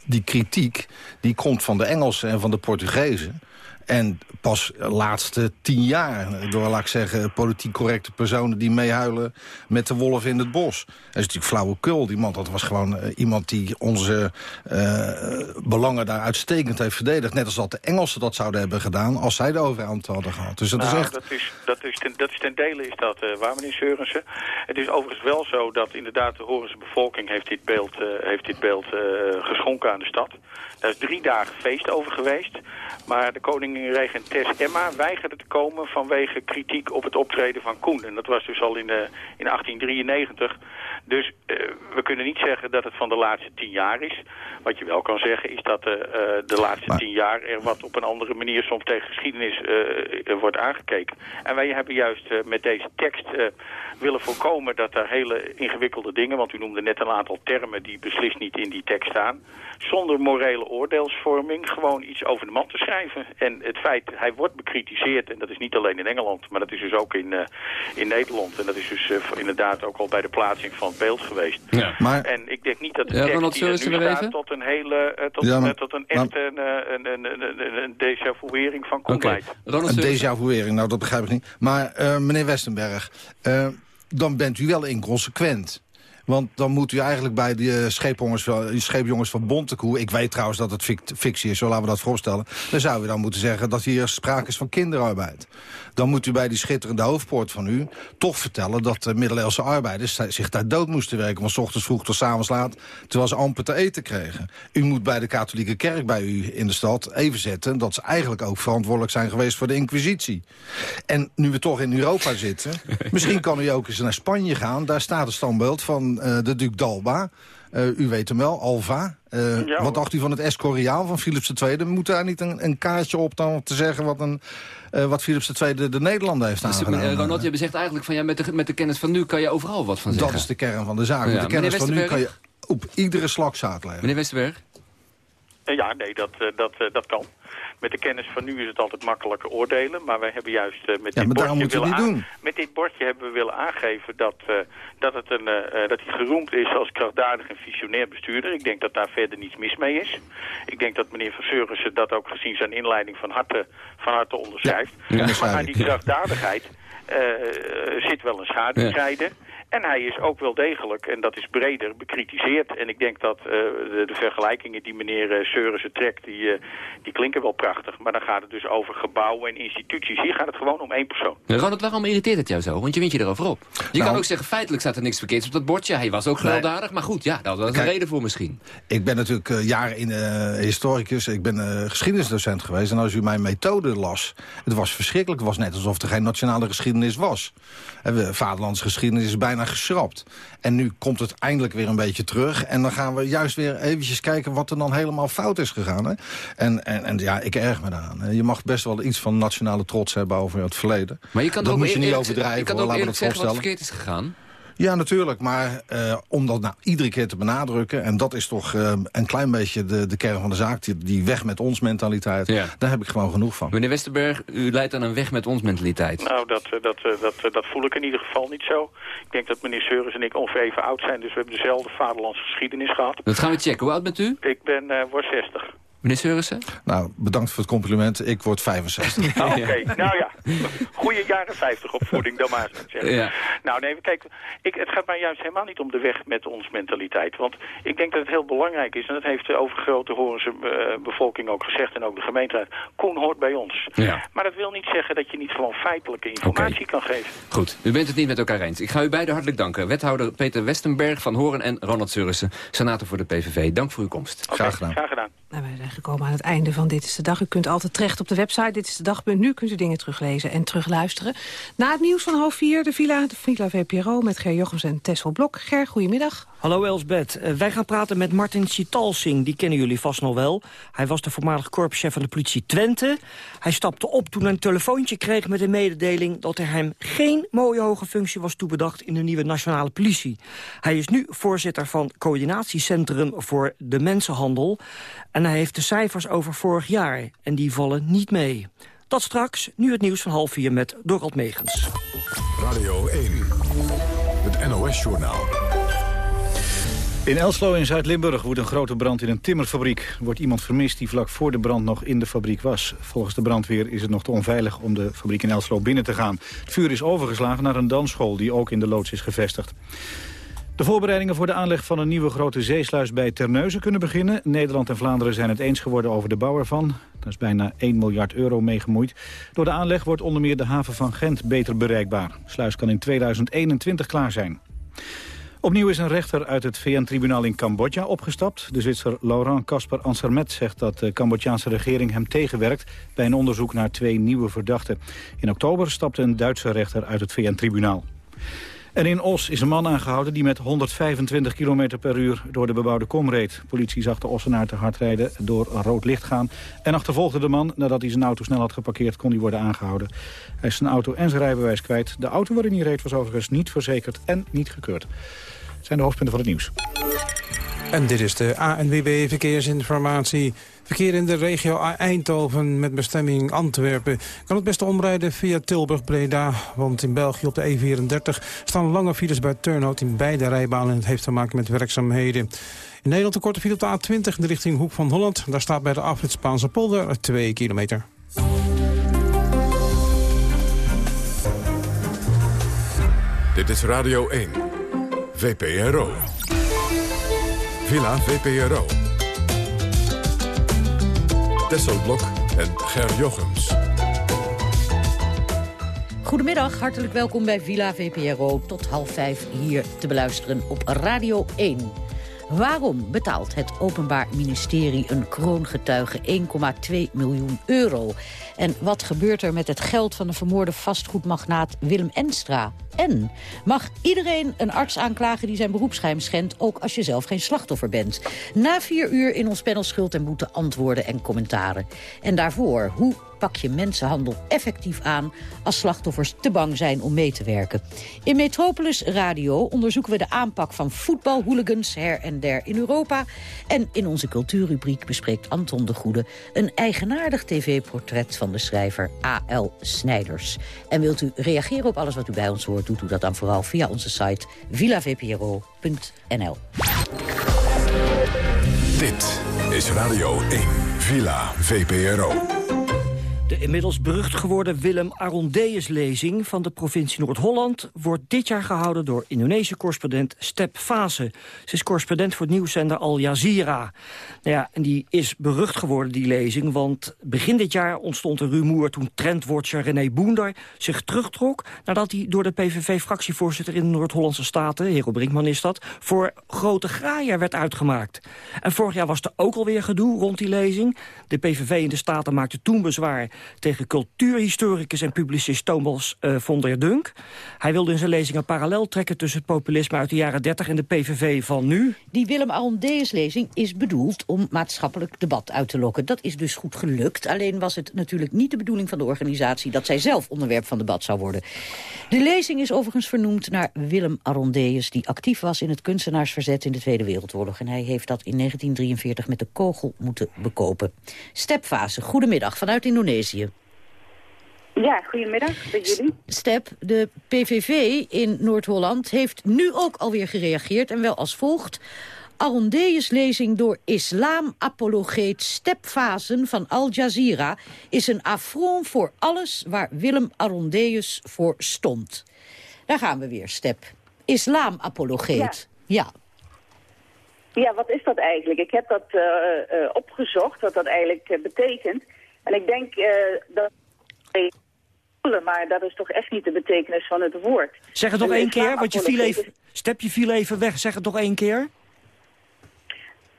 die kritiek die komt van de Engelsen en van de Portugezen. En pas de laatste tien jaar, door laat ik zeggen, politiek correcte personen die meehuilen met de wolf in het bos. Dat is natuurlijk flauwekul. Die man, dat was gewoon uh, iemand die onze uh, belangen daar uitstekend heeft verdedigd. Net als dat de Engelsen dat zouden hebben gedaan als zij de overhand hadden gehad. Dus dat nou, is echt... Dat is, dat is, ten, dat is ten dele is dat uh, waar, meneer Seurensen. Het is overigens wel zo dat inderdaad de Horense bevolking heeft dit beeld, heeft dit beeld geschonken aan de stad. Daar is drie dagen feest over geweest. Maar de Tess Emma weigerde te komen vanwege kritiek op het optreden van Koen. En dat was dus al in, de, in 1893. Dus uh, we kunnen niet zeggen dat het van de laatste tien jaar is. Wat je wel kan zeggen is dat uh, de laatste maar... tien jaar er wat op een andere manier soms tegen geschiedenis wordt aangekeken. En wij hebben juist met deze tekst willen voorkomen dat er hele ingewikkelde dingen, want u noemde net een aantal termen die beslist niet in die tekst staan, zonder morele oordeelsvorming gewoon iets over de man te schrijven. En het feit, hij wordt bekritiseerd, en dat is niet alleen in Engeland, maar dat is dus ook in, in Nederland. En dat is dus inderdaad ook al bij de plaatsing van beeld geweest. Ja. Maar... En ik denk niet dat de ja, tekst die er nu staat even? tot een hele, uh, tot, ja, maar, tot een echte maar... een, een, een, een, een déjà-vuering van Koen okay. Een déjà-vuering, nou dat begrijp ik niet. Maar meneer Westenberg, dan bent u wel inconsequent. Want dan moet u eigenlijk bij de scheepjongens van, scheepjongens van Bontekoe... ik weet trouwens dat het fictie is, zo laten we dat voorstellen... dan zouden we dan moeten zeggen dat hier sprake is van kinderarbeid. Dan moet u bij die schitterende hoofdpoort van u toch vertellen... dat de middeleeuwse arbeiders zich daar dood moesten werken... van s ochtends vroeg tot s avonds laat, terwijl ze amper te eten kregen. U moet bij de katholieke kerk bij u in de stad even zetten... dat ze eigenlijk ook verantwoordelijk zijn geweest voor de inquisitie. En nu we toch in Europa zitten... misschien kan u ook eens naar Spanje gaan. Daar staat een standbeeld van uh, de Duc d'Alba. Uh, u weet hem wel, Alva. Uh, ja, wat dacht u van het Escoriaal van Philips II? Moet daar niet een, een kaartje op dan om te zeggen wat, een, uh, wat Philips II de, de Nederlanden heeft dus aangedaan? Ronald, je zegt eigenlijk van ja, met de, met de kennis van nu kan je overal wat van zeggen. Dat is de kern van de zaak. Ja, met de kennis van nu kan je op iedere slag zaad leggen. Meneer Westerberg? Ja, nee, dat, dat, dat kan. Met de kennis van nu is het altijd makkelijker oordelen. Maar wij hebben juist uh, met, ja, dit bordje willen aan... met dit bordje hebben we willen aangeven dat, uh, dat, het een, uh, dat hij geroemd is als krachtdadig en visionair bestuurder. Ik denk dat daar verder niets mis mee is. Ik denk dat meneer Van Seurissen dat ook gezien zijn inleiding van harte, van harte onderschrijft. Ja, ja, maar aan die krachtdadigheid zit wel een schaduwzijde. Ja. En hij is ook wel degelijk, en dat is breder, bekritiseerd. En ik denk dat uh, de, de, vergelijkingen die meneer uh, Seurissen trekt, die, uh, die klinken wel prachtig. Maar dan gaat het dus over gebouwen en instituties. Hier gaat het gewoon om één persoon. Ronald, waarom irriteert het jou zo? Want je wint je erover op. Je nou, kan ook zeggen, feitelijk staat er niks verkeerds op dat bordje. Hij was ook gewelddadig, nee. maar goed, ja, daar was een reden voor misschien. Ik ben natuurlijk jaren in historicus, ik ben geschiedenisdocent geweest. En als u mijn methode las, het was verschrikkelijk. Het was net alsof er geen nationale geschiedenis was. Vaderlandse geschiedenis is bijna geschrapt. En nu komt het eindelijk weer een beetje terug. En dan gaan we juist weer eventjes kijken wat er dan helemaal fout is gegaan. Hè? En, en, en ja, ik erg me daaraan. Je mag best wel iets van nationale trots hebben over het verleden. Maar je kan dat ook moet je niet overdrijven. Je kan hoor, ook laten we eerlijk dat zeggen wat verkeerd is gegaan. Ja, natuurlijk. Maar uh, om dat nou iedere keer te benadrukken... en dat is toch uh, een klein beetje de, de kern van de zaak... Die, die weg met ons mentaliteit, ja. daar heb ik gewoon genoeg van. Meneer Westerberg, u leidt aan een weg met ons mentaliteit. Nou, dat, dat, dat, dat voel ik in ieder geval niet zo. Ik denk dat meneer Seurens en ik ongeveer even oud zijn... dus we hebben dezelfde vaderlandse geschiedenis gehad. Dat gaan we checken. Hoe oud bent u? Ik ben uh, word 60. Meneer Seurissen? Nou, bedankt voor het compliment. Ik word 65. Oké, okay. nou ja. Goede jaren 50 opvoeding, dan maar eens zeggen. Ja. Nou nee, kijk, ik, het gaat mij juist helemaal niet om de weg met ons mentaliteit. Want ik denk dat het heel belangrijk is, en dat heeft de overgrote Horense uh, bevolking ook gezegd, en ook de gemeenteraad, Koen hoort bij ons. Ja. Maar dat wil niet zeggen dat je niet gewoon feitelijke informatie okay. kan geven. Goed, u bent het niet met elkaar eens. Ik ga u beiden hartelijk danken. Wethouder Peter Westenberg van Horen en Ronald Seurissen, senator voor de PVV. Dank voor uw komst. Okay, graag gedaan. Graag gedaan. Nou, wij zijn gekomen aan het einde van Dit is de Dag. U kunt altijd terecht op de website Dit is de Dag.nu. Kunt u dingen teruglezen en terugluisteren. Na het nieuws van half vier, de Villa, de Villa VPRO... met Ger Jochems en Tessel Blok. Ger, goedemiddag. Hallo Elsbeth. Uh, wij gaan praten met Martin Sitalsing. Die kennen jullie vast nog wel. Hij was de voormalig korpschef van de politie Twente. Hij stapte op toen hij een telefoontje kreeg met een mededeling... dat er hem geen mooie hoge functie was toebedacht in de nieuwe nationale politie. Hij is nu voorzitter van Coördinatiecentrum voor de Mensenhandel. En hij heeft de cijfers over vorig jaar. En die vallen niet mee. Dat straks, nu het nieuws van half vier met Dorald Megens. Radio 1, het NOS-journaal. In Elslo in Zuid-Limburg woedt een grote brand in een timmerfabriek. Er wordt iemand vermist die vlak voor de brand nog in de fabriek was. Volgens de brandweer is het nog te onveilig om de fabriek in Elslo binnen te gaan. Het vuur is overgeslagen naar een dansschool die ook in de loods is gevestigd. De voorbereidingen voor de aanleg van een nieuwe grote zeesluis bij Terneuzen kunnen beginnen. Nederland en Vlaanderen zijn het eens geworden over de bouw ervan. Daar is bijna 1 miljard euro mee gemoeid. Door de aanleg wordt onder meer de haven van Gent beter bereikbaar. De sluis kan in 2021 klaar zijn. Opnieuw is een rechter uit het VN-tribunaal in Cambodja opgestapt. De Zwitser Laurent Kasper Ansermet zegt dat de Cambodjaanse regering hem tegenwerkt... bij een onderzoek naar twee nieuwe verdachten. In oktober stapte een Duitse rechter uit het VN-tribunaal. En in Os is een man aangehouden die met 125 km per uur door de bebouwde kom reed. Politie zag de Ossenaar te hard rijden door rood licht gaan en achtervolgde de man. Nadat hij zijn auto snel had geparkeerd kon hij worden aangehouden. Hij is zijn auto en zijn rijbewijs kwijt. De auto waarin hij reed was overigens niet verzekerd en niet gekeurd. Dat zijn de hoofdpunten van het nieuws. En dit is de ANWB Verkeersinformatie. Verkeer in de regio Eindhoven met bestemming Antwerpen... kan het beste omrijden via Tilburg-Breda. Want in België op de E34 staan lange files bij Turnhout in beide rijbanen. Het heeft te maken met werkzaamheden. In Nederland een korte file op de A20 in de richting Hoek van Holland. Daar staat bij de afrit Spaanse polder 2 kilometer. Dit is Radio 1. VPRO. Villa VPRO. Tesselblok en Ger Jochems. Goedemiddag, hartelijk welkom bij Villa VPRO. Tot half vijf hier te beluisteren op Radio 1. Waarom betaalt het Openbaar Ministerie een kroongetuige 1,2 miljoen euro? En wat gebeurt er met het geld van de vermoorde vastgoedmagnaat Willem Enstra? En mag iedereen een arts aanklagen die zijn beroepsgeheim schendt... ook als je zelf geen slachtoffer bent? Na vier uur in ons panel schuld en boete antwoorden en commentaren. En daarvoor, hoe pak je mensenhandel effectief aan... als slachtoffers te bang zijn om mee te werken. In Metropolis Radio onderzoeken we de aanpak van voetbalhooligans... her en der in Europa. En in onze cultuurrubriek bespreekt Anton de Goede... een eigenaardig tv-portret van de schrijver A.L. Snijders. En wilt u reageren op alles wat u bij ons hoort... doet u dat dan vooral via onze site villavpro.nl. Dit is Radio 1, Villa VPRO. De inmiddels berucht geworden Willem Arondeus-lezing van de provincie Noord-Holland... wordt dit jaar gehouden door Indonesië-correspondent Step Fase. Ze is correspondent voor het nieuwszender Al Jazeera. Nou ja, en die is berucht geworden, die lezing... want begin dit jaar ontstond een rumoer toen trendwatcher René Boender zich terugtrok... nadat hij door de PVV-fractievoorzitter in de Noord-Hollandse Staten... Hero Brinkman is dat, voor grote graaier werd uitgemaakt. En vorig jaar was er ook alweer gedoe rond die lezing. De PVV in de Staten maakte toen bezwaar tegen cultuurhistoricus en publicist Thomas uh, der Dunk. Hij wilde in zijn lezing een parallel trekken tussen het populisme uit de jaren 30 en de PVV van nu. Die Willem Arondeus lezing is bedoeld om maatschappelijk debat uit te lokken. Dat is dus goed gelukt. Alleen was het natuurlijk niet de bedoeling van de organisatie dat zij zelf onderwerp van debat zou worden. De lezing is overigens vernoemd naar Willem Arondeus die actief was in het kunstenaarsverzet in de Tweede Wereldoorlog. En hij heeft dat in 1943 met de kogel moeten bekopen. Stepfase, goedemiddag vanuit Indonesië. Ja, goedemiddag bij jullie. Step, de PVV in Noord-Holland heeft nu ook alweer gereageerd... en wel als volgt. Arondeus lezing door islam-apologeet Stepfazen van Al Jazeera... is een affront voor alles waar Willem Arondeus voor stond. Daar gaan we weer, Step. Islam-apologeet. Ja. ja. ja. wat is dat eigenlijk? Ik heb dat uh, uh, opgezocht, wat dat eigenlijk uh, betekent... En ik denk uh, dat... Maar dat is toch echt niet de betekenis van het woord. Zeg het nog één keer, want je viel even... Step, je viel even weg. Zeg het nog één keer.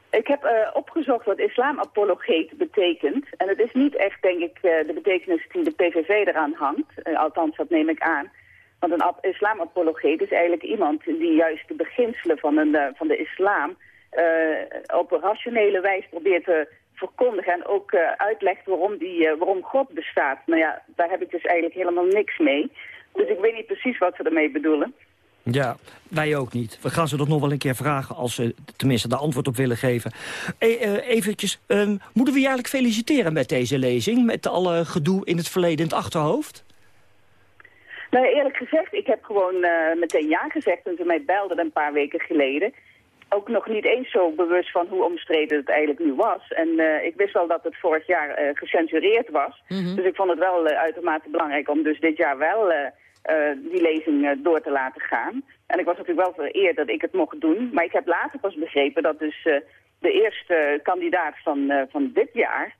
Ik heb uh, opgezocht wat islamapologeet betekent. En het is niet echt, denk ik, uh, de betekenis die de PVV eraan hangt. Uh, althans, dat neem ik aan. Want een islamapologeet is eigenlijk iemand die juist de beginselen van, een, van de islam... op rationele wijze probeert te verkondigen. En ook uitlegt waarom, die, waarom God bestaat. Nou ja, daar heb ik dus eigenlijk helemaal niks mee. Dus ik weet niet precies wat ze ermee bedoelen. Ja, wij ook niet. We gaan ze dat nog wel een keer vragen als ze tenminste de antwoord op willen geven. E uh, eventjes, um, moeten we je eigenlijk feliciteren met deze lezing? Met alle gedoe in het verleden in het achterhoofd? Nou, eerlijk gezegd, ik heb gewoon uh, meteen ja gezegd toen ze mij belden een paar weken geleden. Ook nog niet eens zo bewust van hoe omstreden het eigenlijk nu was. En uh, ik wist wel dat het vorig jaar uh, gecensureerd was. Mm -hmm. Dus ik vond het wel uitermate belangrijk om dus dit jaar wel die lezing door te laten gaan. En ik was natuurlijk wel vereerd dat ik het mocht doen. Maar ik heb later pas begrepen dat dus de eerste kandidaat van, van dit jaar...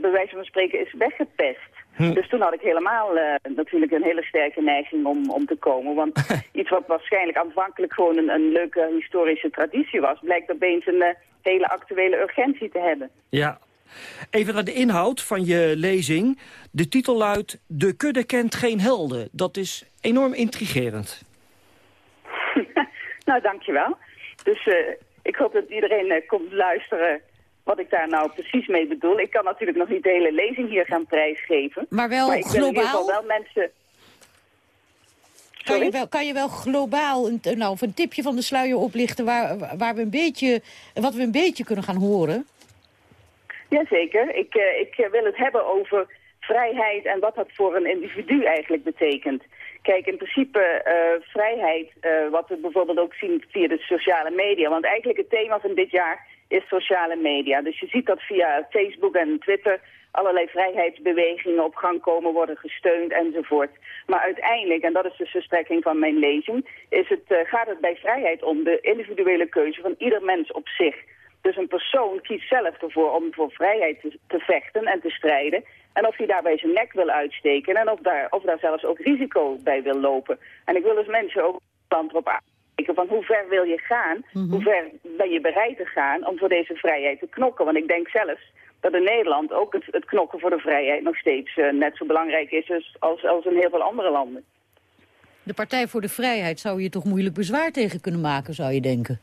bij wijze van spreken is weggepest. Hm. Dus toen had ik helemaal natuurlijk een hele sterke neiging om, om te komen. Want iets wat waarschijnlijk aanvankelijk gewoon een, een leuke historische traditie was... blijkt opeens een hele actuele urgentie te hebben. Ja, Even naar de inhoud van je lezing. De titel luidt De kudde kent geen helden. Dat is enorm intrigerend. nou, dankjewel. Dus uh, ik hoop dat iedereen komt luisteren wat ik daar nou precies mee bedoel. Ik kan natuurlijk nog niet de hele lezing hier gaan prijsgeven. Maar wel maar ik globaal? Wil in ieder geval wel mensen... Kan je, wel, kan je wel globaal een, nou, of een tipje van de sluier oplichten... Waar, waar we een beetje, wat we een beetje kunnen gaan horen? Jazeker. Ik, uh, ik wil het hebben over vrijheid en wat dat voor een individu eigenlijk betekent. Kijk, in principe uh, vrijheid, uh, wat we bijvoorbeeld ook zien via de sociale media. Want eigenlijk het thema van dit jaar is sociale media. Dus je ziet dat via Facebook en Twitter allerlei vrijheidsbewegingen op gang komen, worden gesteund enzovoort. Maar uiteindelijk, en dat is de verstrekking van mijn lezing, is het, uh, gaat het bij vrijheid om de individuele keuze van ieder mens op zich. Dus een persoon kiest zelf ervoor om voor vrijheid te, te, vechten en te strijden. En of hij daarbij zijn nek wil uitsteken en of daar, of daar zelfs ook risico bij wil lopen. En ik wil dus mensen ook land erop aankijken van hoe ver wil je gaan, mm -hmm. hoe ver ben je bereid te gaan om voor deze vrijheid te knokken. Want ik denk zelfs dat in Nederland ook het, het knokken voor de vrijheid nog steeds uh, net zo belangrijk is als, als in heel veel andere landen. De Partij voor de Vrijheid zou je toch moeilijk bezwaar tegen kunnen maken, zou je denken?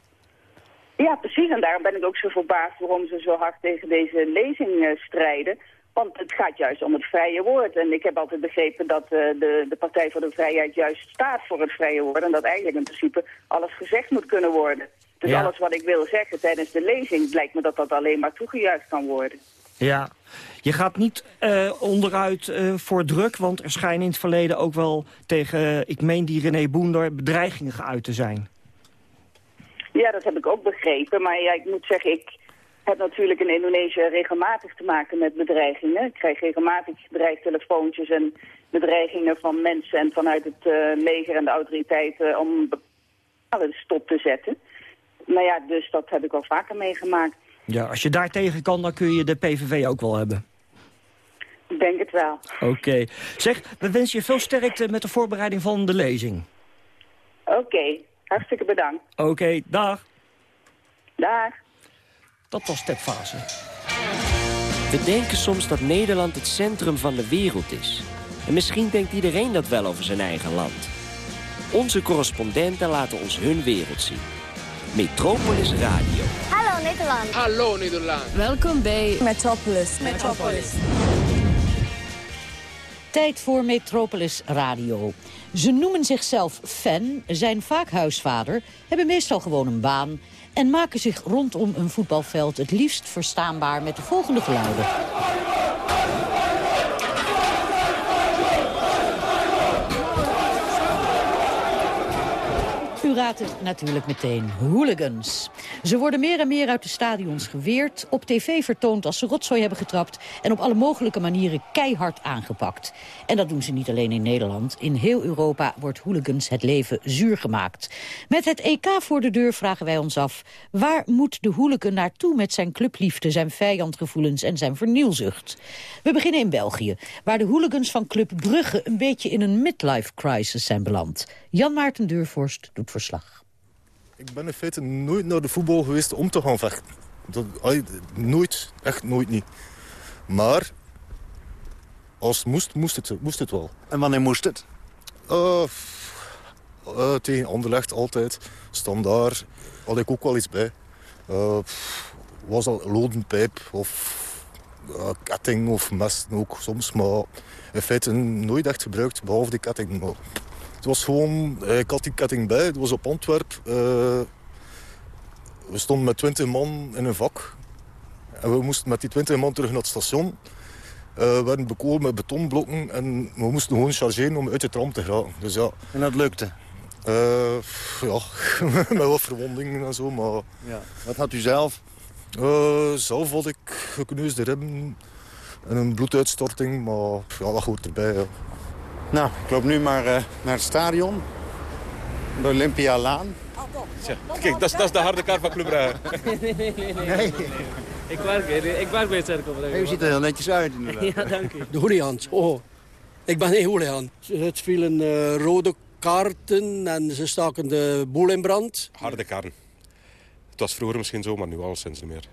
Ja, precies. En daarom ben ik ook zo verbaasd waarom ze zo hard tegen deze lezing uh, strijden. Want het gaat juist om het vrije woord. En ik heb altijd begrepen dat uh, de, de Partij voor de Vrijheid juist staat voor het vrije woord. En dat eigenlijk in principe alles gezegd moet kunnen worden. Dus ja. alles wat ik wil zeggen tijdens de lezing blijkt me dat dat alleen maar toegejuicht kan worden. Ja, je gaat niet uh, onderuit uh, voor druk, want er schijnen in het verleden ook wel tegen, ik meen die René Boender, bedreigingen geuit te zijn. Ja, dat heb ik ook begrepen. Maar ja, ik moet zeggen, ik heb natuurlijk in Indonesië regelmatig te maken met bedreigingen. Ik krijg regelmatig bedreigtelefoontjes en bedreigingen van mensen en vanuit het uh, leger en de autoriteiten om bepaalde stop te zetten. Nou ja, dus dat heb ik al vaker meegemaakt. Ja, als je daar tegen kan, dan kun je de PVV ook wel hebben. Ik denk het wel. Oké. Okay. Zeg, we wensen je veel sterkte met de voorbereiding van de lezing. Oké. Okay. Hartstikke bedankt. Oké, okay, dag. Dag. Dat was stepfase. We denken soms dat Nederland het centrum van de wereld is. En misschien denkt iedereen dat wel over zijn eigen land. Onze correspondenten laten ons hun wereld zien. Metropolis Radio. Hallo Nederland. Hallo Nederland. Welkom bij Metropolis. Metropolis. Tijd voor Metropolis Radio. Ze noemen zichzelf fan, zijn vaak huisvader, hebben meestal gewoon een baan... en maken zich rondom een voetbalveld het liefst verstaanbaar met de volgende geluiden. U natuurlijk meteen. Hooligans. Ze worden meer en meer uit de stadions geweerd, op tv vertoond als ze rotzooi hebben getrapt... en op alle mogelijke manieren keihard aangepakt. En dat doen ze niet alleen in Nederland. In heel Europa wordt hooligans het leven zuur gemaakt. Met het EK voor de deur vragen wij ons af... waar moet de hooligan naartoe met zijn clubliefde, zijn vijandgevoelens en zijn vernielzucht? We beginnen in België, waar de hooligans van Club Brugge... een beetje in een midlife crisis zijn beland. Jan Maarten Deurvorst doet verslag. Ik ben in feite nooit naar de voetbal geweest om te gaan vechten. Dat, nooit, echt nooit niet. Maar als het moest, moest het, moest het wel. En wanneer moest het? Uh, uh, tegen Anderlecht altijd. Standaard. Had ik ook wel iets bij. Uh, was dat lodenpijp of ketting of mes ook soms. Maar in feite nooit echt gebruikt, behalve die ketting. Maar het was gewoon, ik had die ketting bij. Het was op Antwerp. we stonden met twintig man in een vak. En we moesten met die twintig man terug naar het station. Uh, we werden bekoeld met betonblokken en we moesten gewoon chargeren om uit de tram te geraken. Dus ja. En dat lukte? Uh, ja, met wat verwondingen en zo, maar... Ja. Wat had u zelf? Uh, zelf had ik gekneusde ribben en een bloeduitstorting, maar ja, dat hoort erbij. Ja. Nou, ik loop nu maar naar het stadion. De Olympialaan. Kijk, dat is, dat is de harde kaart van Club Brugge. nee, nee, nee. Ik werk, ik werk bij het cirkel. u ziet er heel netjes uit inderdaad. ja, dank u. De hooligans, oh. Ik ben geen hooligan. Het vielen uh, rode kaarten en ze staken de boel in brand. Harde kern. Het was vroeger misschien zo, maar nu al sinds niet meer.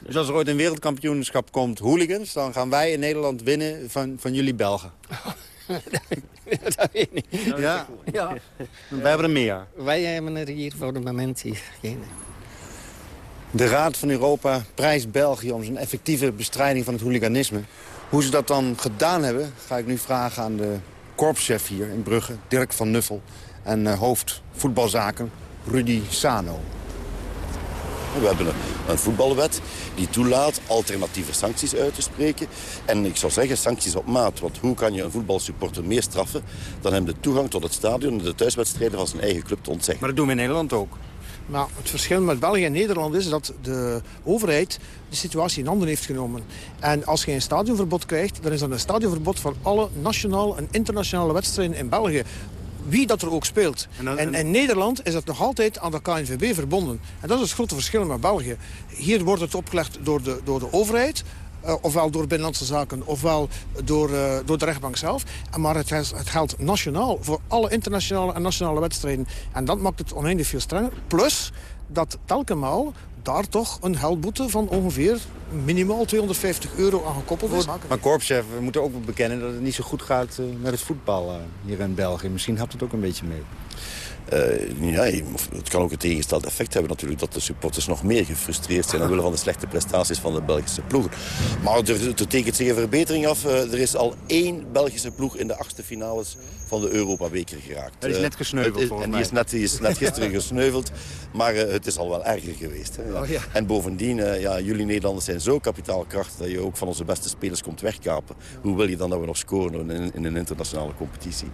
Dus als er ooit een wereldkampioenschap komt, hooligans... dan gaan wij in Nederland winnen van, van jullie Belgen. dat weet ik niet. Ja? ja. Wij hebben er meer. Wij hebben er hier voor het moment geen. De Raad van Europa prijst België om zijn effectieve bestrijding van het hooliganisme. Hoe ze dat dan gedaan hebben, ga ik nu vragen aan de korpschef hier in Brugge, Dirk van Nuffel. En uh, hoofd voetbalzaken, Rudy Sano. We hebben een, een, voetbalwet die toelaat alternatieve sancties uit te spreken. En ik zou zeggen sancties op maat. Want hoe kan je een voetbalsupporter meer straffen... dan hem de toegang tot het stadion en de thuiswedstrijden van zijn eigen club te ontzeggen? Maar dat doen we in Nederland ook. Maar het verschil met België en Nederland is dat de overheid de situatie in handen heeft genomen. En als je een stadionverbod krijgt, dan is dat een stadionverbod voor alle nationale en internationale wedstrijden in België wie dat er ook speelt. En, in Nederland is dat nog altijd aan de KNVB verbonden. En dat is het grote verschil met België. Hier wordt het opgelegd door de, door de overheid. Uh, ofwel door Binnenlandse Zaken, ofwel door, uh, door de rechtbank zelf. Maar het, het, geldt nationaal voor alle internationale en nationale wedstrijden. En dat maakt het oneindig veel strenger. Plus dat telkens daar toch een heldboete van ongeveer minimaal 250 euro aan gekoppeld is. Maar korpschef, we moeten ook bekennen dat het niet zo goed gaat uh, met het voetbal hier in België. Misschien helpt het ook een beetje mee. Uh, ja, het kan ook het tegenstelde effect hebben natuurlijk... dat de supporters nog meer gefrustreerd zijn... omwille van de slechte prestaties van de Belgische ploegen. Maar er, er tekent zich een verbetering af. Uh, er is al één Belgische ploeg in de achtste finales van de Europa-beker geraakt. Dat is net gesneuveld, uh, En die is net, die is net gisteren gesneuveld. Maar het is al wel erger geweest. Hè. Oh, ja. En bovendien, ja, jullie Nederlanders zijn zo kapitaalkrachtig... dat je ook van onze beste spelers komt wegkapen. Hoe wil je dan dat we nog scoren in, in een internationale competitie?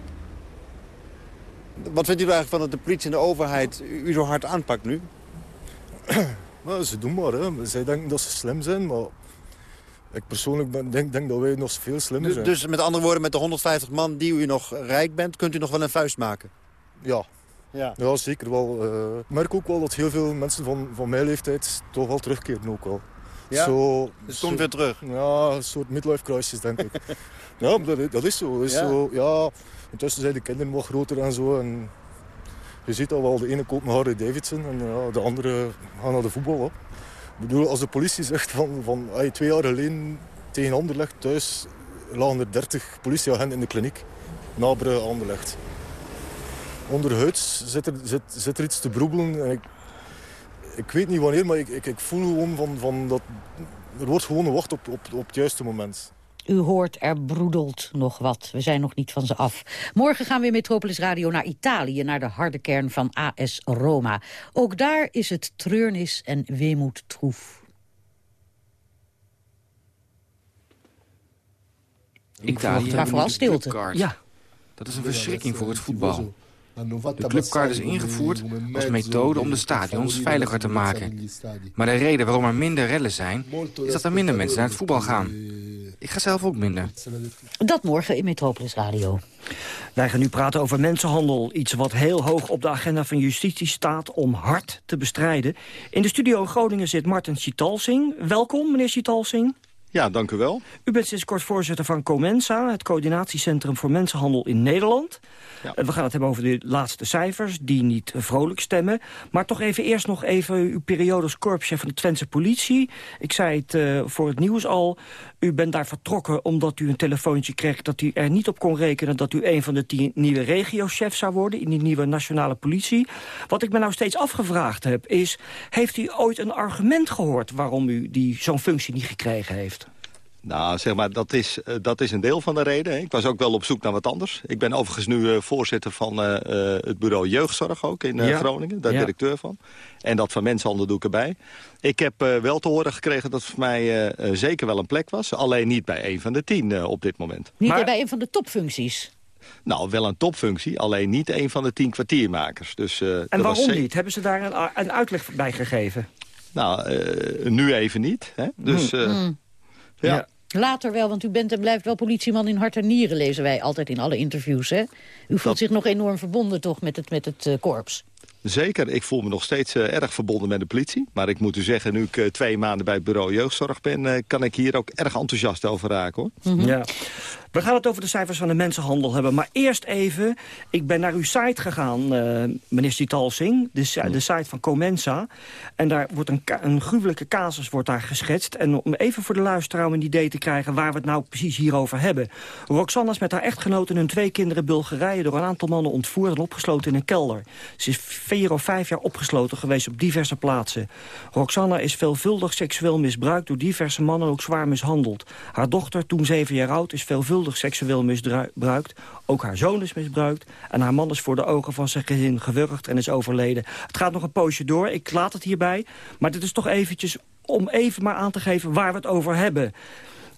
Wat vindt u eigenlijk van dat de politie en de overheid u zo hard aanpakt nu? Nou, ze doen maar. Hè. Zij denken dat ze slim zijn, maar ik persoonlijk ben, denk, denk dat wij nog veel slimmer dus, zijn. Dus met andere woorden, met de 150 man die u nog rijk bent... kunt u nog wel een vuist maken? Ja. Ja, ja zeker wel. Uh, ik merk ook wel dat heel veel mensen van, van mijn leeftijd toch wel terugkeren ook wel. Ja? Zo, het komt weer terug? Ja, een soort midlife crisis, denk ik. ja, dat, dat is zo. Dat is ja. zo ja, intussen zijn de kinderen wat groter en zo. En je ziet al wel, de ene koopt een Harley Davidson en ja, de andere gaan naar de voetbal. Hè. Ik bedoel, als de politie zegt van, van ay, twee jaar geleden tegen Anderlecht thuis lagen er 30 politieagenten in de kliniek. Nabre Anderlecht. Onderhuids zit er, zit, zit er iets te broebelen. En ik, ik weet niet wanneer, maar ik, ik, ik voel gewoon van, van dat... Er wordt gewoon wacht op, op, op het juiste moment. U hoort, er broedelt nog wat. We zijn nog niet van ze af. Morgen gaan we in Metropolis Radio naar Italië... naar de harde kern van AS Roma. Ook daar is het treurnis en weemoed troef. Italië. Maar vooral stilte. Ja, dat is een verschrikking voor het voetbal. De clubcard is ingevoerd als methode om de stadions veiliger te maken. Maar de reden waarom er minder rellen zijn... is dat er minder mensen naar het voetbal gaan. Ik ga zelf ook minder. Dat morgen in Metropolis Radio. Wij gaan nu praten over mensenhandel. Iets wat heel hoog op de agenda van justitie staat om hard te bestrijden. In de studio in Groningen zit Martin Chitalsing. Welkom, meneer Chitalsing. Ja, dank u wel. U bent sinds kort voorzitter van Comensa, het coördinatiecentrum voor mensenhandel in Nederland. Ja. We gaan het hebben over de laatste cijfers, die niet vrolijk stemmen. Maar toch even eerst nog even uw periode als korpschef van de Twentse politie. Ik zei het uh, voor het nieuws al. U bent daar vertrokken omdat u een telefoontje kreeg dat u er niet op kon rekenen... dat u een van de tien nieuwe regiochefs zou worden in die nieuwe nationale politie. Wat ik me nou steeds afgevraagd heb is... heeft u ooit een argument gehoord waarom u zo'n functie niet gekregen heeft? Nou, zeg maar, dat is, uh, dat is een deel van de reden. Hè. Ik was ook wel op zoek naar wat anders. Ik ben overigens nu uh, voorzitter van uh, het bureau jeugdzorg ook in ja. Groningen. Daar ja. directeur van. En dat van mensenhandel doe ik erbij. Ik heb wel te horen gekregen dat het voor mij zeker wel een plek was. Alleen niet bij een van de tien op dit moment. Niet maar... bij een van de topfuncties? Nou, wel een topfunctie, alleen niet een van de tien kwartiermakers. Dus, en waarom zeker... niet? Hebben ze daar een, een uitleg bij gegeven? Nou, nu even niet. Hè? Dus, mm. ja. ja. Later wel, want u bent en blijft wel politieman in hart en nieren, lezen wij altijd in alle interviews. Hè? U voelt Dat... zich nog enorm verbonden toch met het, met het uh, korps? Zeker, ik voel me nog steeds uh, erg verbonden met de politie. Maar ik moet u zeggen, nu ik uh, twee maanden bij het bureau jeugdzorg ben... kan ik hier ook erg enthousiast over raken. hoor. Mm -hmm. ja. We gaan het over de cijfers van de mensenhandel hebben. Maar eerst even, ik ben naar uw site gegaan, uh, meneer Sitalsing. De, de site van Comensa. En daar wordt een, een gruwelijke casus wordt daar geschetst. En om even voor de luisteraar een idee te krijgen... waar we het nou precies hierover hebben. Roxanne is met haar echtgenoot en hun twee kinderen Bulgarije... door een aantal mannen ontvoerd en opgesloten in een kelder. Ze is vier of vijf jaar opgesloten geweest op diverse plaatsen. Roxanne is veelvuldig seksueel misbruikt door diverse mannen... ook zwaar mishandeld. Haar dochter, toen zeven jaar oud, is veelvuldig seksueel misbruikt. Ook haar zoon is misbruikt. En haar man is voor de ogen van zijn gezin gewurgd en is overleden. Het gaat nog een poosje door. Ik laat het hierbij. Maar dit is toch eventjes om even maar aan te geven waar we het over hebben.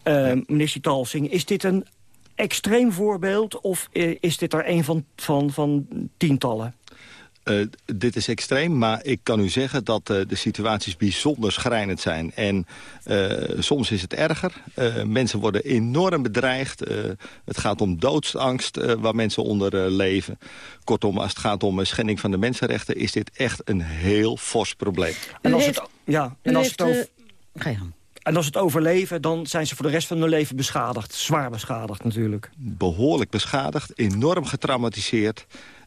Uh, meneer Sitalsing, is dit een extreem voorbeeld... of is dit er een van, van, van tientallen? Uh, dit is extreem, maar ik kan u zeggen dat uh, de situaties bijzonder schrijnend zijn. En uh, soms is het erger. mensen worden enorm bedreigd. het gaat om doodsangst waar mensen onder leven. Kortom, als het gaat om schending van de mensenrechten... is dit echt een heel fors probleem. En als het, ja, en als het over... En als het overleven, dan zijn ze voor de rest van hun leven beschadigd. Zwaar beschadigd natuurlijk. Behoorlijk beschadigd, enorm getraumatiseerd.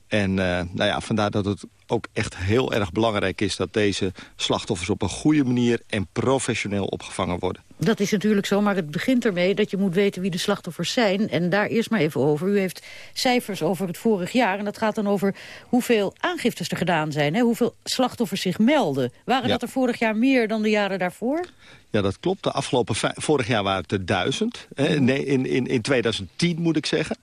En uh, nou ja, vandaar dat het ook echt heel erg belangrijk is... dat deze slachtoffers op een goede manier en professioneel opgevangen worden. Dat is natuurlijk zo, maar het begint ermee dat je moet weten wie de slachtoffers zijn. En daar eerst maar even over. U heeft cijfers over het vorig jaar. En dat gaat dan over hoeveel aangiftes er gedaan zijn. Hè? Hoeveel slachtoffers zich melden. Waren ja. dat er vorig jaar meer dan de jaren daarvoor? Ja, dat klopt. De afgelopen vorig jaar waren het er duizend. Nee, in, in, in 2010 moet ik zeggen.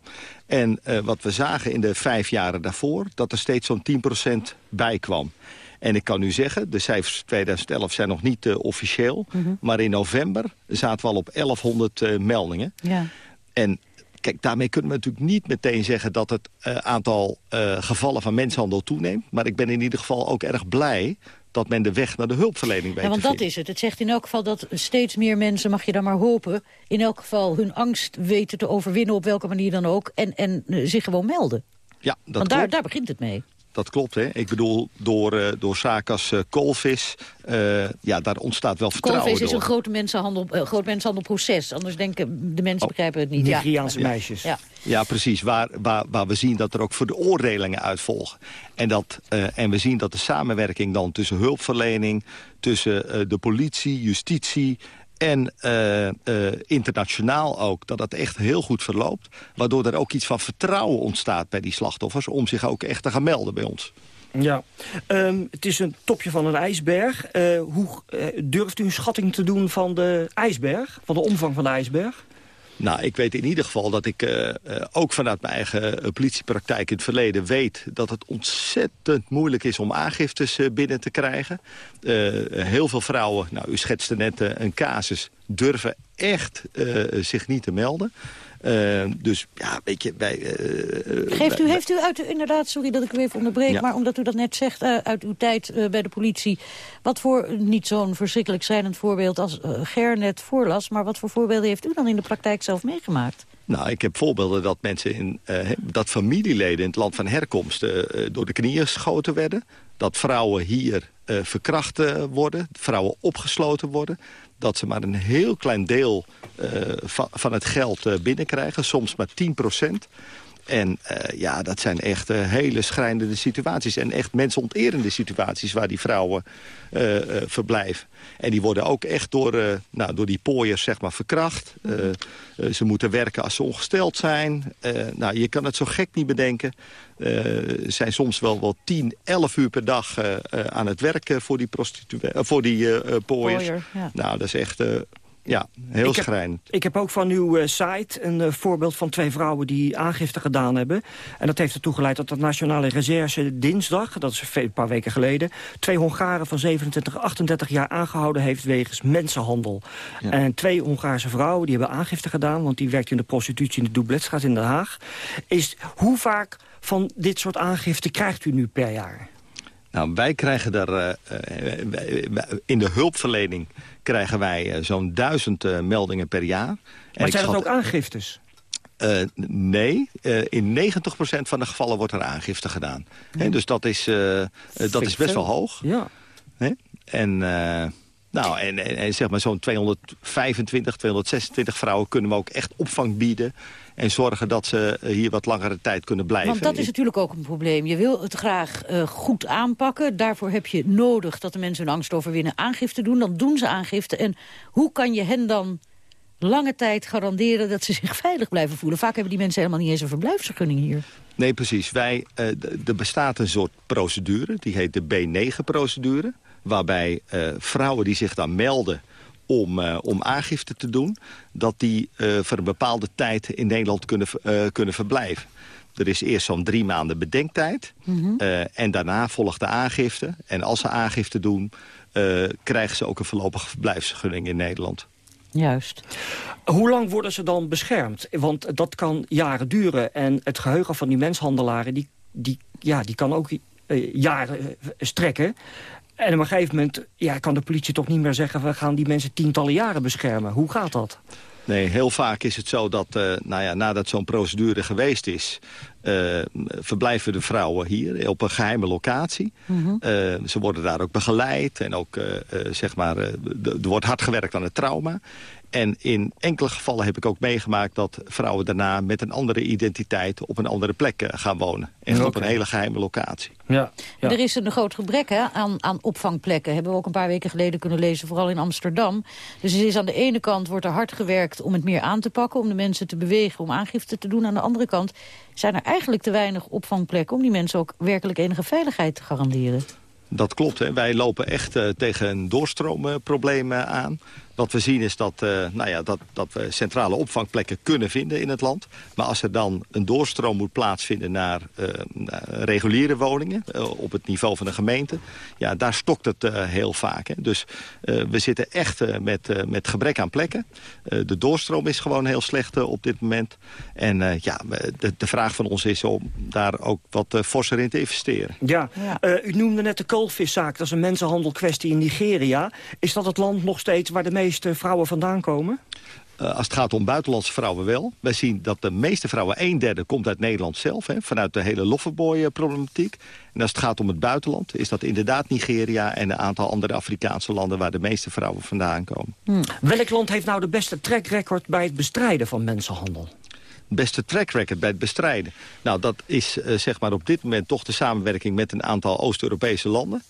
En uh, wat we zagen in de vijf jaren daarvoor... dat er steeds zo'n 10% bij kwam. En ik kan u zeggen, de cijfers 2011 zijn nog niet uh, officieel. Mm -hmm. Maar in november zaten we al op 1100 uh, meldingen. Ja. En kijk, daarmee kunnen we natuurlijk niet meteen zeggen... dat het uh, aantal gevallen van mensenhandel toeneemt. Maar ik ben in ieder geval ook erg blij dat men de weg naar de hulpverlening weet ja, want dat is het. Het zegt in elk geval dat steeds meer mensen, mag je dan maar hopen... in elk geval hun angst weten te overwinnen op welke manier dan ook... en, en zich gewoon melden. Ja, dat want daar, daar begint het mee. Dat klopt, hè. Ik bedoel, door, uh, door zaken als uh, koolvis, uh, ja, daar ontstaat wel vertrouwen Koolvis is een grote mensenhandel, groot mensenhandelproces. Anders denken de mensen Oh. begrijpen het niet. Nigeriaanse ja. meisjes. Ja. Ja, precies. Waar, waar, waar we zien dat er ook veroordelingen uitvolgen. En, dat, uh, en we zien dat de samenwerking dan tussen hulpverlening... tussen uh, de politie, justitie en uh, uh, internationaal ook, dat dat echt heel goed verloopt. Waardoor er ook iets van vertrouwen ontstaat bij die slachtoffers... om zich ook echt te gaan melden bij ons. Ja, um, het is een topje van een ijsberg. Uh, hoe durft u een schatting te doen van de ijsberg? Van de omvang van de ijsberg? Nou, ik weet in ieder geval dat ik uh, uh, ook vanuit mijn eigen uh, politiepraktijk in het verleden weet... dat het ontzettend moeilijk is om aangiftes binnen te krijgen. heel veel vrouwen, nou, u schetste net een casus, durven echt zich niet te melden. Uh, dus ja, weet je, wij... Uh, Geeft u, heeft u uit, inderdaad, sorry dat ik u even onderbreek... Ja. maar omdat u dat net zegt, uit uw tijd bij de politie... wat voor, niet zo'n verschrikkelijk schrijnend voorbeeld als Ger net voorlas... maar wat voor voorbeelden heeft u dan in de praktijk zelf meegemaakt? Nou, ik heb voorbeelden dat mensen in dat familieleden in het land van herkomst door de knieën geschoten werden. Dat vrouwen hier verkracht worden, vrouwen opgesloten worden. Dat ze maar een heel klein deel van, van het geld binnenkrijgen, soms maar 10 procent. En uh, ja, dat zijn echt uh, hele schrijnende situaties. En echt mensonterende situaties waar die vrouwen uh, verblijven. En die worden ook echt door, nou, door die pooiers zeg maar, verkracht. ze moeten werken als ze ongesteld zijn. nou, je kan het zo gek niet bedenken. Ze zijn soms wel, wel 10, 11 uur per dag aan het werken voor die, voor die pooiers. Pooier, ja. Nou, dat is echt ja, heel ik schrijnend. ik heb ook van uw uh, site een uh, voorbeeld van twee vrouwen die aangifte gedaan hebben. En dat heeft ertoe geleid dat de Nationale Recherche dinsdag, dat is een paar weken geleden... twee Hongaren van 27, 38 jaar aangehouden heeft wegens mensenhandel. Ja. En twee Hongaarse vrouwen die hebben aangifte gedaan... want die werkt in de prostitutie in de Doubletsstraat in Den Haag. Is, hoe vaak van dit soort aangifte krijgt u nu per jaar? Nou, wij krijgen daar uh, in de hulpverlening krijgen wij uh, zo'n duizend meldingen per jaar. Maar en zijn dat ook aangiftes? Uh, nee, uh, in 90% van de gevallen wordt er aangifte gedaan. Ja. He, dus dat is, uh, dat is best wel hoog. Ja. He? En, nou, en, en, en, zeg maar zo'n 225, 226 vrouwen kunnen we ook echt opvang bieden en zorgen dat ze hier wat langere tijd kunnen blijven. Want dat is natuurlijk ook een probleem. Je wil het graag uh, goed aanpakken. Daarvoor heb je nodig dat de mensen hun angst overwinnen aangifte doen. Dan doen ze aangifte. En hoe kan je hen dan lange tijd garanderen dat ze zich veilig blijven voelen? Vaak hebben die mensen helemaal niet eens een verblijfsvergunning hier. Nee, precies. Wij, uh, er bestaat een soort procedure, die heet de B9-procedure... waarbij uh, vrouwen die zich dan melden om, uh, om aangifte te doen... dat die uh, voor een bepaalde tijd in Nederland kunnen, uh, kunnen verblijven. Er is eerst zo'n drie maanden bedenktijd. Mm -hmm. en daarna volgt de aangifte. En als ze aangifte doen, krijgen ze ook een voorlopige verblijfsvergunning in Nederland. Juist. Hoe lang worden ze dan beschermd? Want dat kan jaren duren. En het geheugen van die menshandelaren... die, die, ja, die kan ook jaren strekken. En op een gegeven moment ja, kan de politie toch niet meer zeggen... we gaan die mensen tientallen jaren beschermen. Hoe gaat dat? Nee, heel vaak is het zo dat uh, nou ja, nadat zo'n procedure geweest is... Uh, verblijven de vrouwen hier op een geheime locatie. Mm -hmm. uh, ze worden daar ook begeleid en ook, zeg maar, er wordt hard gewerkt aan het trauma. En in enkele gevallen heb ik ook meegemaakt dat vrouwen daarna met een andere identiteit op een andere plek uh, gaan wonen. En okay. op een hele geheime locatie. Ja, ja, Er is een groot gebrek hè, aan, aan opvangplekken. Hebben we ook een paar weken geleden kunnen lezen, vooral in Amsterdam. Dus het is aan de ene kant wordt er hard gewerkt om het meer aan te pakken, om de mensen te bewegen, om aangifte te doen. Aan de andere kant zijn er eigenlijk te weinig opvangplekken om die mensen ook werkelijk enige veiligheid te garanderen. Dat klopt. Hè. Wij lopen echt uh, tegen doorstroomproblemen aan. Wat we zien is dat, uh, nou ja, dat, dat we centrale opvangplekken kunnen vinden in het land. Maar als er dan een doorstroom moet plaatsvinden naar, uh, naar reguliere woningen... Uh, op het niveau van de gemeente, ja, daar stokt het heel vaak. Hè. Dus we zitten echt met, met gebrek aan plekken. de doorstroom is gewoon heel slecht op dit moment. En ja, de, de vraag van ons is om daar ook wat forser in te investeren. Ja, ja. u noemde net de koolviszaak. Dat is een mensenhandelkwestie in Nigeria. Is dat het land nog steeds waar de meeste meeste vrouwen vandaan komen? Uh, als het gaat om buitenlandse vrouwen wel. Wij zien dat de meeste vrouwen, een derde, komt uit Nederland zelf. Hè, vanuit de hele loverboy-problematiek. En als het gaat om het buitenland, is dat inderdaad Nigeria... en een aantal andere Afrikaanse landen waar de meeste vrouwen vandaan komen. Hmm. Welk land heeft nou de beste track record bij het bestrijden van mensenhandel? beste track record bij het bestrijden? Nou, dat is uh, zeg maar op dit moment toch de samenwerking met een aantal Oost-Europese landen.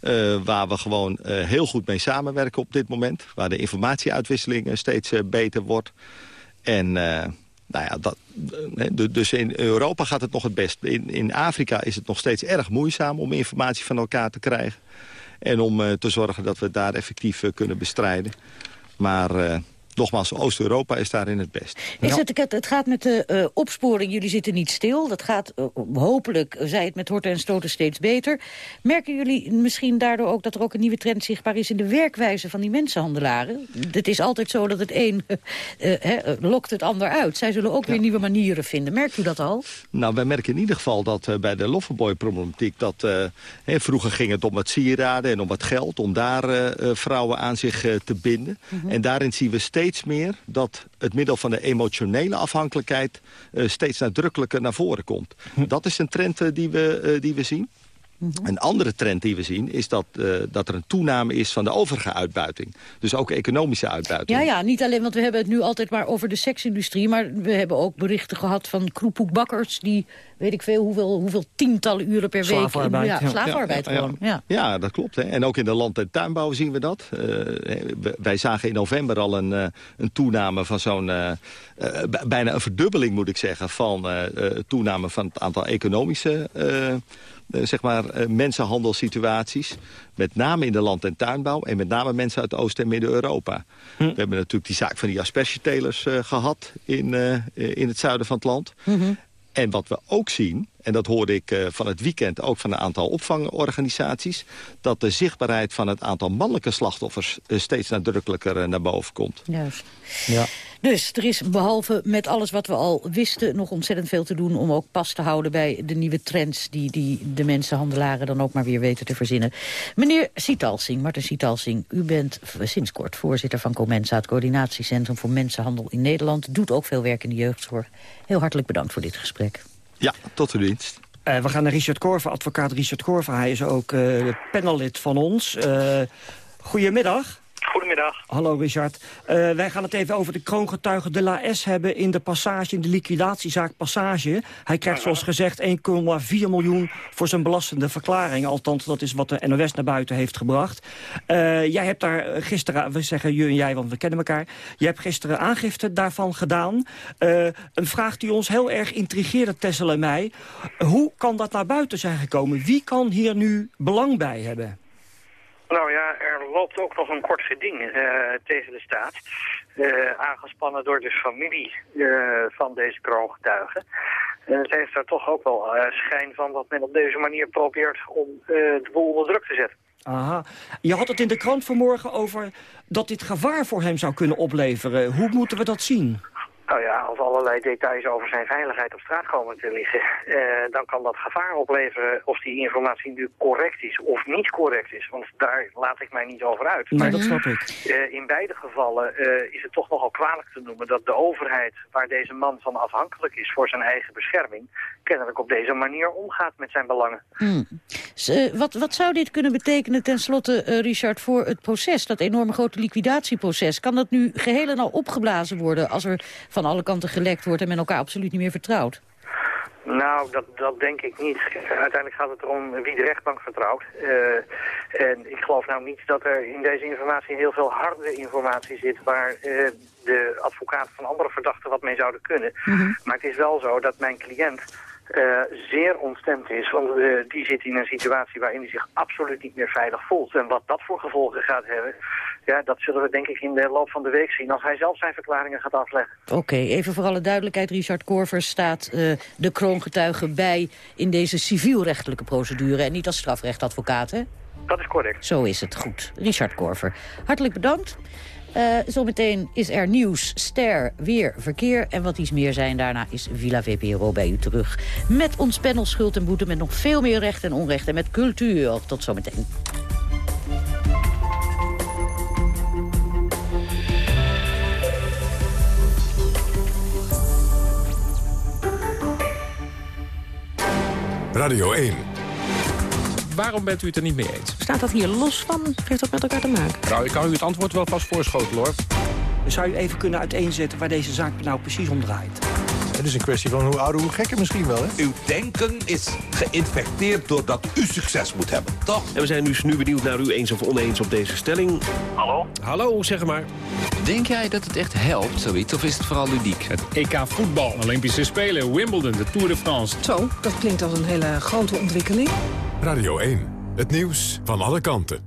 Uh, waar we gewoon uh, heel goed mee samenwerken op dit moment. Waar de informatieuitwisseling steeds uh, beter wordt. En nou ja, dat, dus in Europa gaat het nog het best. In, in Afrika is het nog steeds erg moeizaam om informatie van elkaar te krijgen. En om te zorgen dat we daar effectief kunnen bestrijden. Maar nogmaals, Oost-Europa is daarin het best. Is het, het gaat met de uh, opsporing, jullie zitten niet stil. Dat gaat uh, hopelijk, zij het met horten en stoten, steeds beter. Merken jullie misschien daardoor ook dat er ook een nieuwe trend zichtbaar is... in de werkwijze van die mensenhandelaren? Het is altijd zo dat het een uh, lokt het ander uit. Zij zullen ook ja. weer nieuwe manieren vinden. Merkt u dat al? Nou, wij merken in ieder geval dat bij de Loverboy-problematiek... dat vroeger ging het om het sieraden en om het geld... om daar vrouwen aan zich te binden. -hmm. En daarin zien we steeds steeds meer dat het middel van de emotionele afhankelijkheid... Uh, steeds nadrukkelijker naar voren komt. Hm. Dat is een trend uh, die, we, uh, die we zien. Mhm. Een andere trend die we zien is dat, uh, dat er een toename is van de overige uitbuiting. Dus ook economische uitbuiting. Ja, ja, niet alleen, want we hebben het nu altijd maar over de seksindustrie... maar we hebben ook berichten gehad van kroephoekbakkers... die weet ik veel, hoeveel, hoeveel tientallen uren per week... In, ja, slaafarbeid ja, gewoon. Ja. ja, dat klopt. Hè. En ook in de land- en tuinbouw zien we dat. Uh, wij zagen in november al een, uh, een toename van zo'n... Uh, bijna een verdubbeling, moet ik zeggen... van toename van het aantal economische uh, zeg maar, uh, mensenhandelsituaties. Met name in de land- en tuinbouw. En met name mensen uit Oost- en Midden-Europa. Hm. We hebben natuurlijk die zaak van die aspergetelers uh, gehad in, in het zuiden van het land. -hmm. En wat we ook zien, en dat hoorde ik uh, van het weekend ook van een aantal opvangorganisaties... dat de zichtbaarheid van het aantal mannelijke slachtoffers uh, steeds nadrukkelijker uh, naar boven komt. Juist. Ja. Dus er is behalve met alles wat we al wisten nog ontzettend veel te doen... om ook pas te houden bij de nieuwe trends die, die de mensenhandelaren dan ook maar weer weten te verzinnen. Meneer Sietalsing, Martin Sietalsing, u bent sinds kort voorzitter van Comensa... het coördinatiecentrum voor mensenhandel in Nederland. Doet ook veel werk in de jeugdzorg. Heel hartelijk bedankt voor dit gesprek. Ja, tot de dienst. Uh, we gaan naar Richard Korver, advocaat Richard Korver. Hij is ook uh, panellid van ons. Uh, goedemiddag. Goedemiddag. Hallo Richard. Uh, wij gaan het even over de kroongetuige de La S hebben in de passage, in de liquidatiezaak Passage. Hij krijgt zoals gezegd 1,4 miljoen voor zijn belastende verklaring. Althans, dat is wat de NOS naar buiten heeft gebracht. Uh, jij hebt daar gisteren, we zeggen je en jij, want we kennen elkaar. Je hebt gisteren aangifte daarvan gedaan. Uh, een vraag die ons heel erg intrigeerde, Tessel en mij. Hoe kan dat naar buiten zijn gekomen? Wie kan hier nu belang bij hebben? Nou ja, er loopt ook nog een kort geding uh, tegen de staat. Uh, aangespannen door de familie uh, van deze kroongetuigen. En het heeft daar toch ook wel schijn van dat men op deze manier probeert om de boel onder druk te zetten. Aha. Je had het in de krant vanmorgen over dat dit gevaar voor hem zou kunnen opleveren. Hoe moeten we dat zien? Nou ja, als allerlei details over zijn veiligheid op straat komen te liggen... Eh, dan kan dat gevaar opleveren of die informatie nu correct is of niet correct is. Want daar laat ik mij niet over uit. Nee, dat snap ik. Uh, in beide gevallen uh, is het toch nogal kwalijk te noemen... dat de overheid, waar deze man van afhankelijk is voor zijn eigen bescherming... kennelijk op deze manier omgaat met zijn belangen. Hmm. wat, wat zou dit kunnen betekenen tenslotte, Richard, voor het proces? Dat enorme grote liquidatieproces. Kan dat nu geheel en al opgeblazen worden als er... van van alle kanten gelekt wordt en men elkaar absoluut niet meer vertrouwt? Nou, dat, dat denk ik niet. Uiteindelijk gaat het erom wie de rechtbank vertrouwt. Uh, en ik geloof nou niet dat er in deze informatie heel veel harde informatie zit... waar uh, de advocaten van andere verdachten wat mee zouden kunnen. Mm -hmm. Maar het is wel zo dat mijn cliënt uh, zeer ontstemd is. Want uh, die zit in een situatie waarin hij zich absoluut niet meer veilig voelt. En wat dat voor gevolgen gaat hebben, ja, dat zullen we denk ik in de loop van de week zien... als hij zelf zijn verklaringen gaat afleggen. Oké, okay, even voor alle duidelijkheid. Richard Korver staat uh, de kroongetuige bij in deze civielrechtelijke procedure... en niet als strafrechtadvocaat, hè? Dat is correct. Zo is het, goed. Richard Korver, hartelijk bedankt. Uh, zometeen is er nieuws, ster, weer, verkeer. En wat iets meer zijn daarna is Villa VPRO bij u terug. Met ons panel Schuld en Boete, met nog veel meer recht en onrecht. En met cultuur. Tot zometeen. Radio 1. Waarom bent u het er niet mee eens? Staat dat hier los van? Heeft dat met elkaar te maken? Nou, ik kan u het antwoord wel vast voorschotelen, hoor. Zou u even kunnen uiteenzetten waar deze zaak nou precies om draait? Het is een kwestie van hoe ouder, hoe gekker misschien wel, hè? Uw denken is geïnfecteerd doordat u succes moet hebben, toch? En we zijn dus nu benieuwd naar u eens of oneens op deze stelling. Hallo? Hallo, zeg maar. Denk jij dat het echt helpt, zoiets, of is het vooral ludiek? Het EK voetbal, Olympische Spelen, Wimbledon, de Tour de France. Zo, dat klinkt als een hele grote ontwikkeling. Radio 1, het nieuws van alle kanten.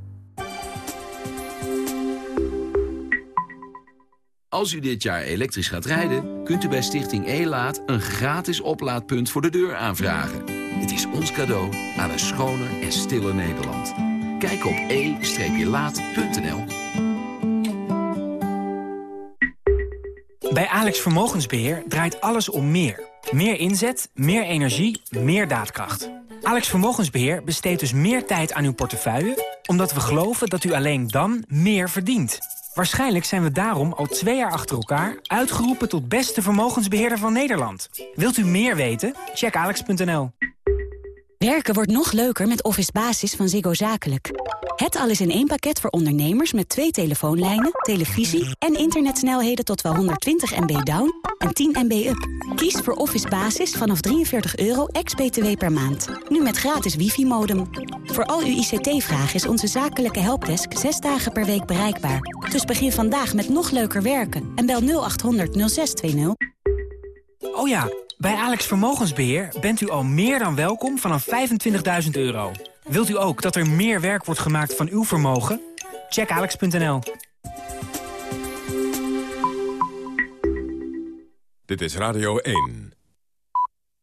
Als u dit jaar elektrisch gaat rijden, kunt u bij Stichting E-Laat... een gratis oplaadpunt voor de deur aanvragen. Het is ons cadeau aan een schoner en stiller Nederland. Kijk op e-laat.nl. Bij Alex Vermogensbeheer draait alles om meer. Meer inzet, meer energie, meer daadkracht. Alex Vermogensbeheer besteedt dus meer tijd aan uw portefeuille... omdat we geloven dat u alleen dan meer verdient... Waarschijnlijk zijn we daarom al twee jaar achter elkaar... uitgeroepen tot beste vermogensbeheerder van Nederland. Wilt u meer weten? Check alex.nl. Werken wordt nog leuker met Office Basis van Ziggo Zakelijk. Het alles in één pakket voor ondernemers met twee telefoonlijnen, televisie... en internetsnelheden tot wel 120 MB down en 10 MB up. Kies voor Office Basis vanaf 43 euro ex-BTW per maand. Nu met gratis wifi-modem. Voor al uw ICT-vragen is onze zakelijke helpdesk zes dagen per week bereikbaar. Dus begin vandaag met nog leuker werken en bel 0800 0620. Oh ja, bij Alex Vermogensbeheer bent u al meer dan welkom vanaf 25.000 euro. Wilt u ook dat er meer werk wordt gemaakt van uw vermogen? Check alex.nl. Dit is Radio 1.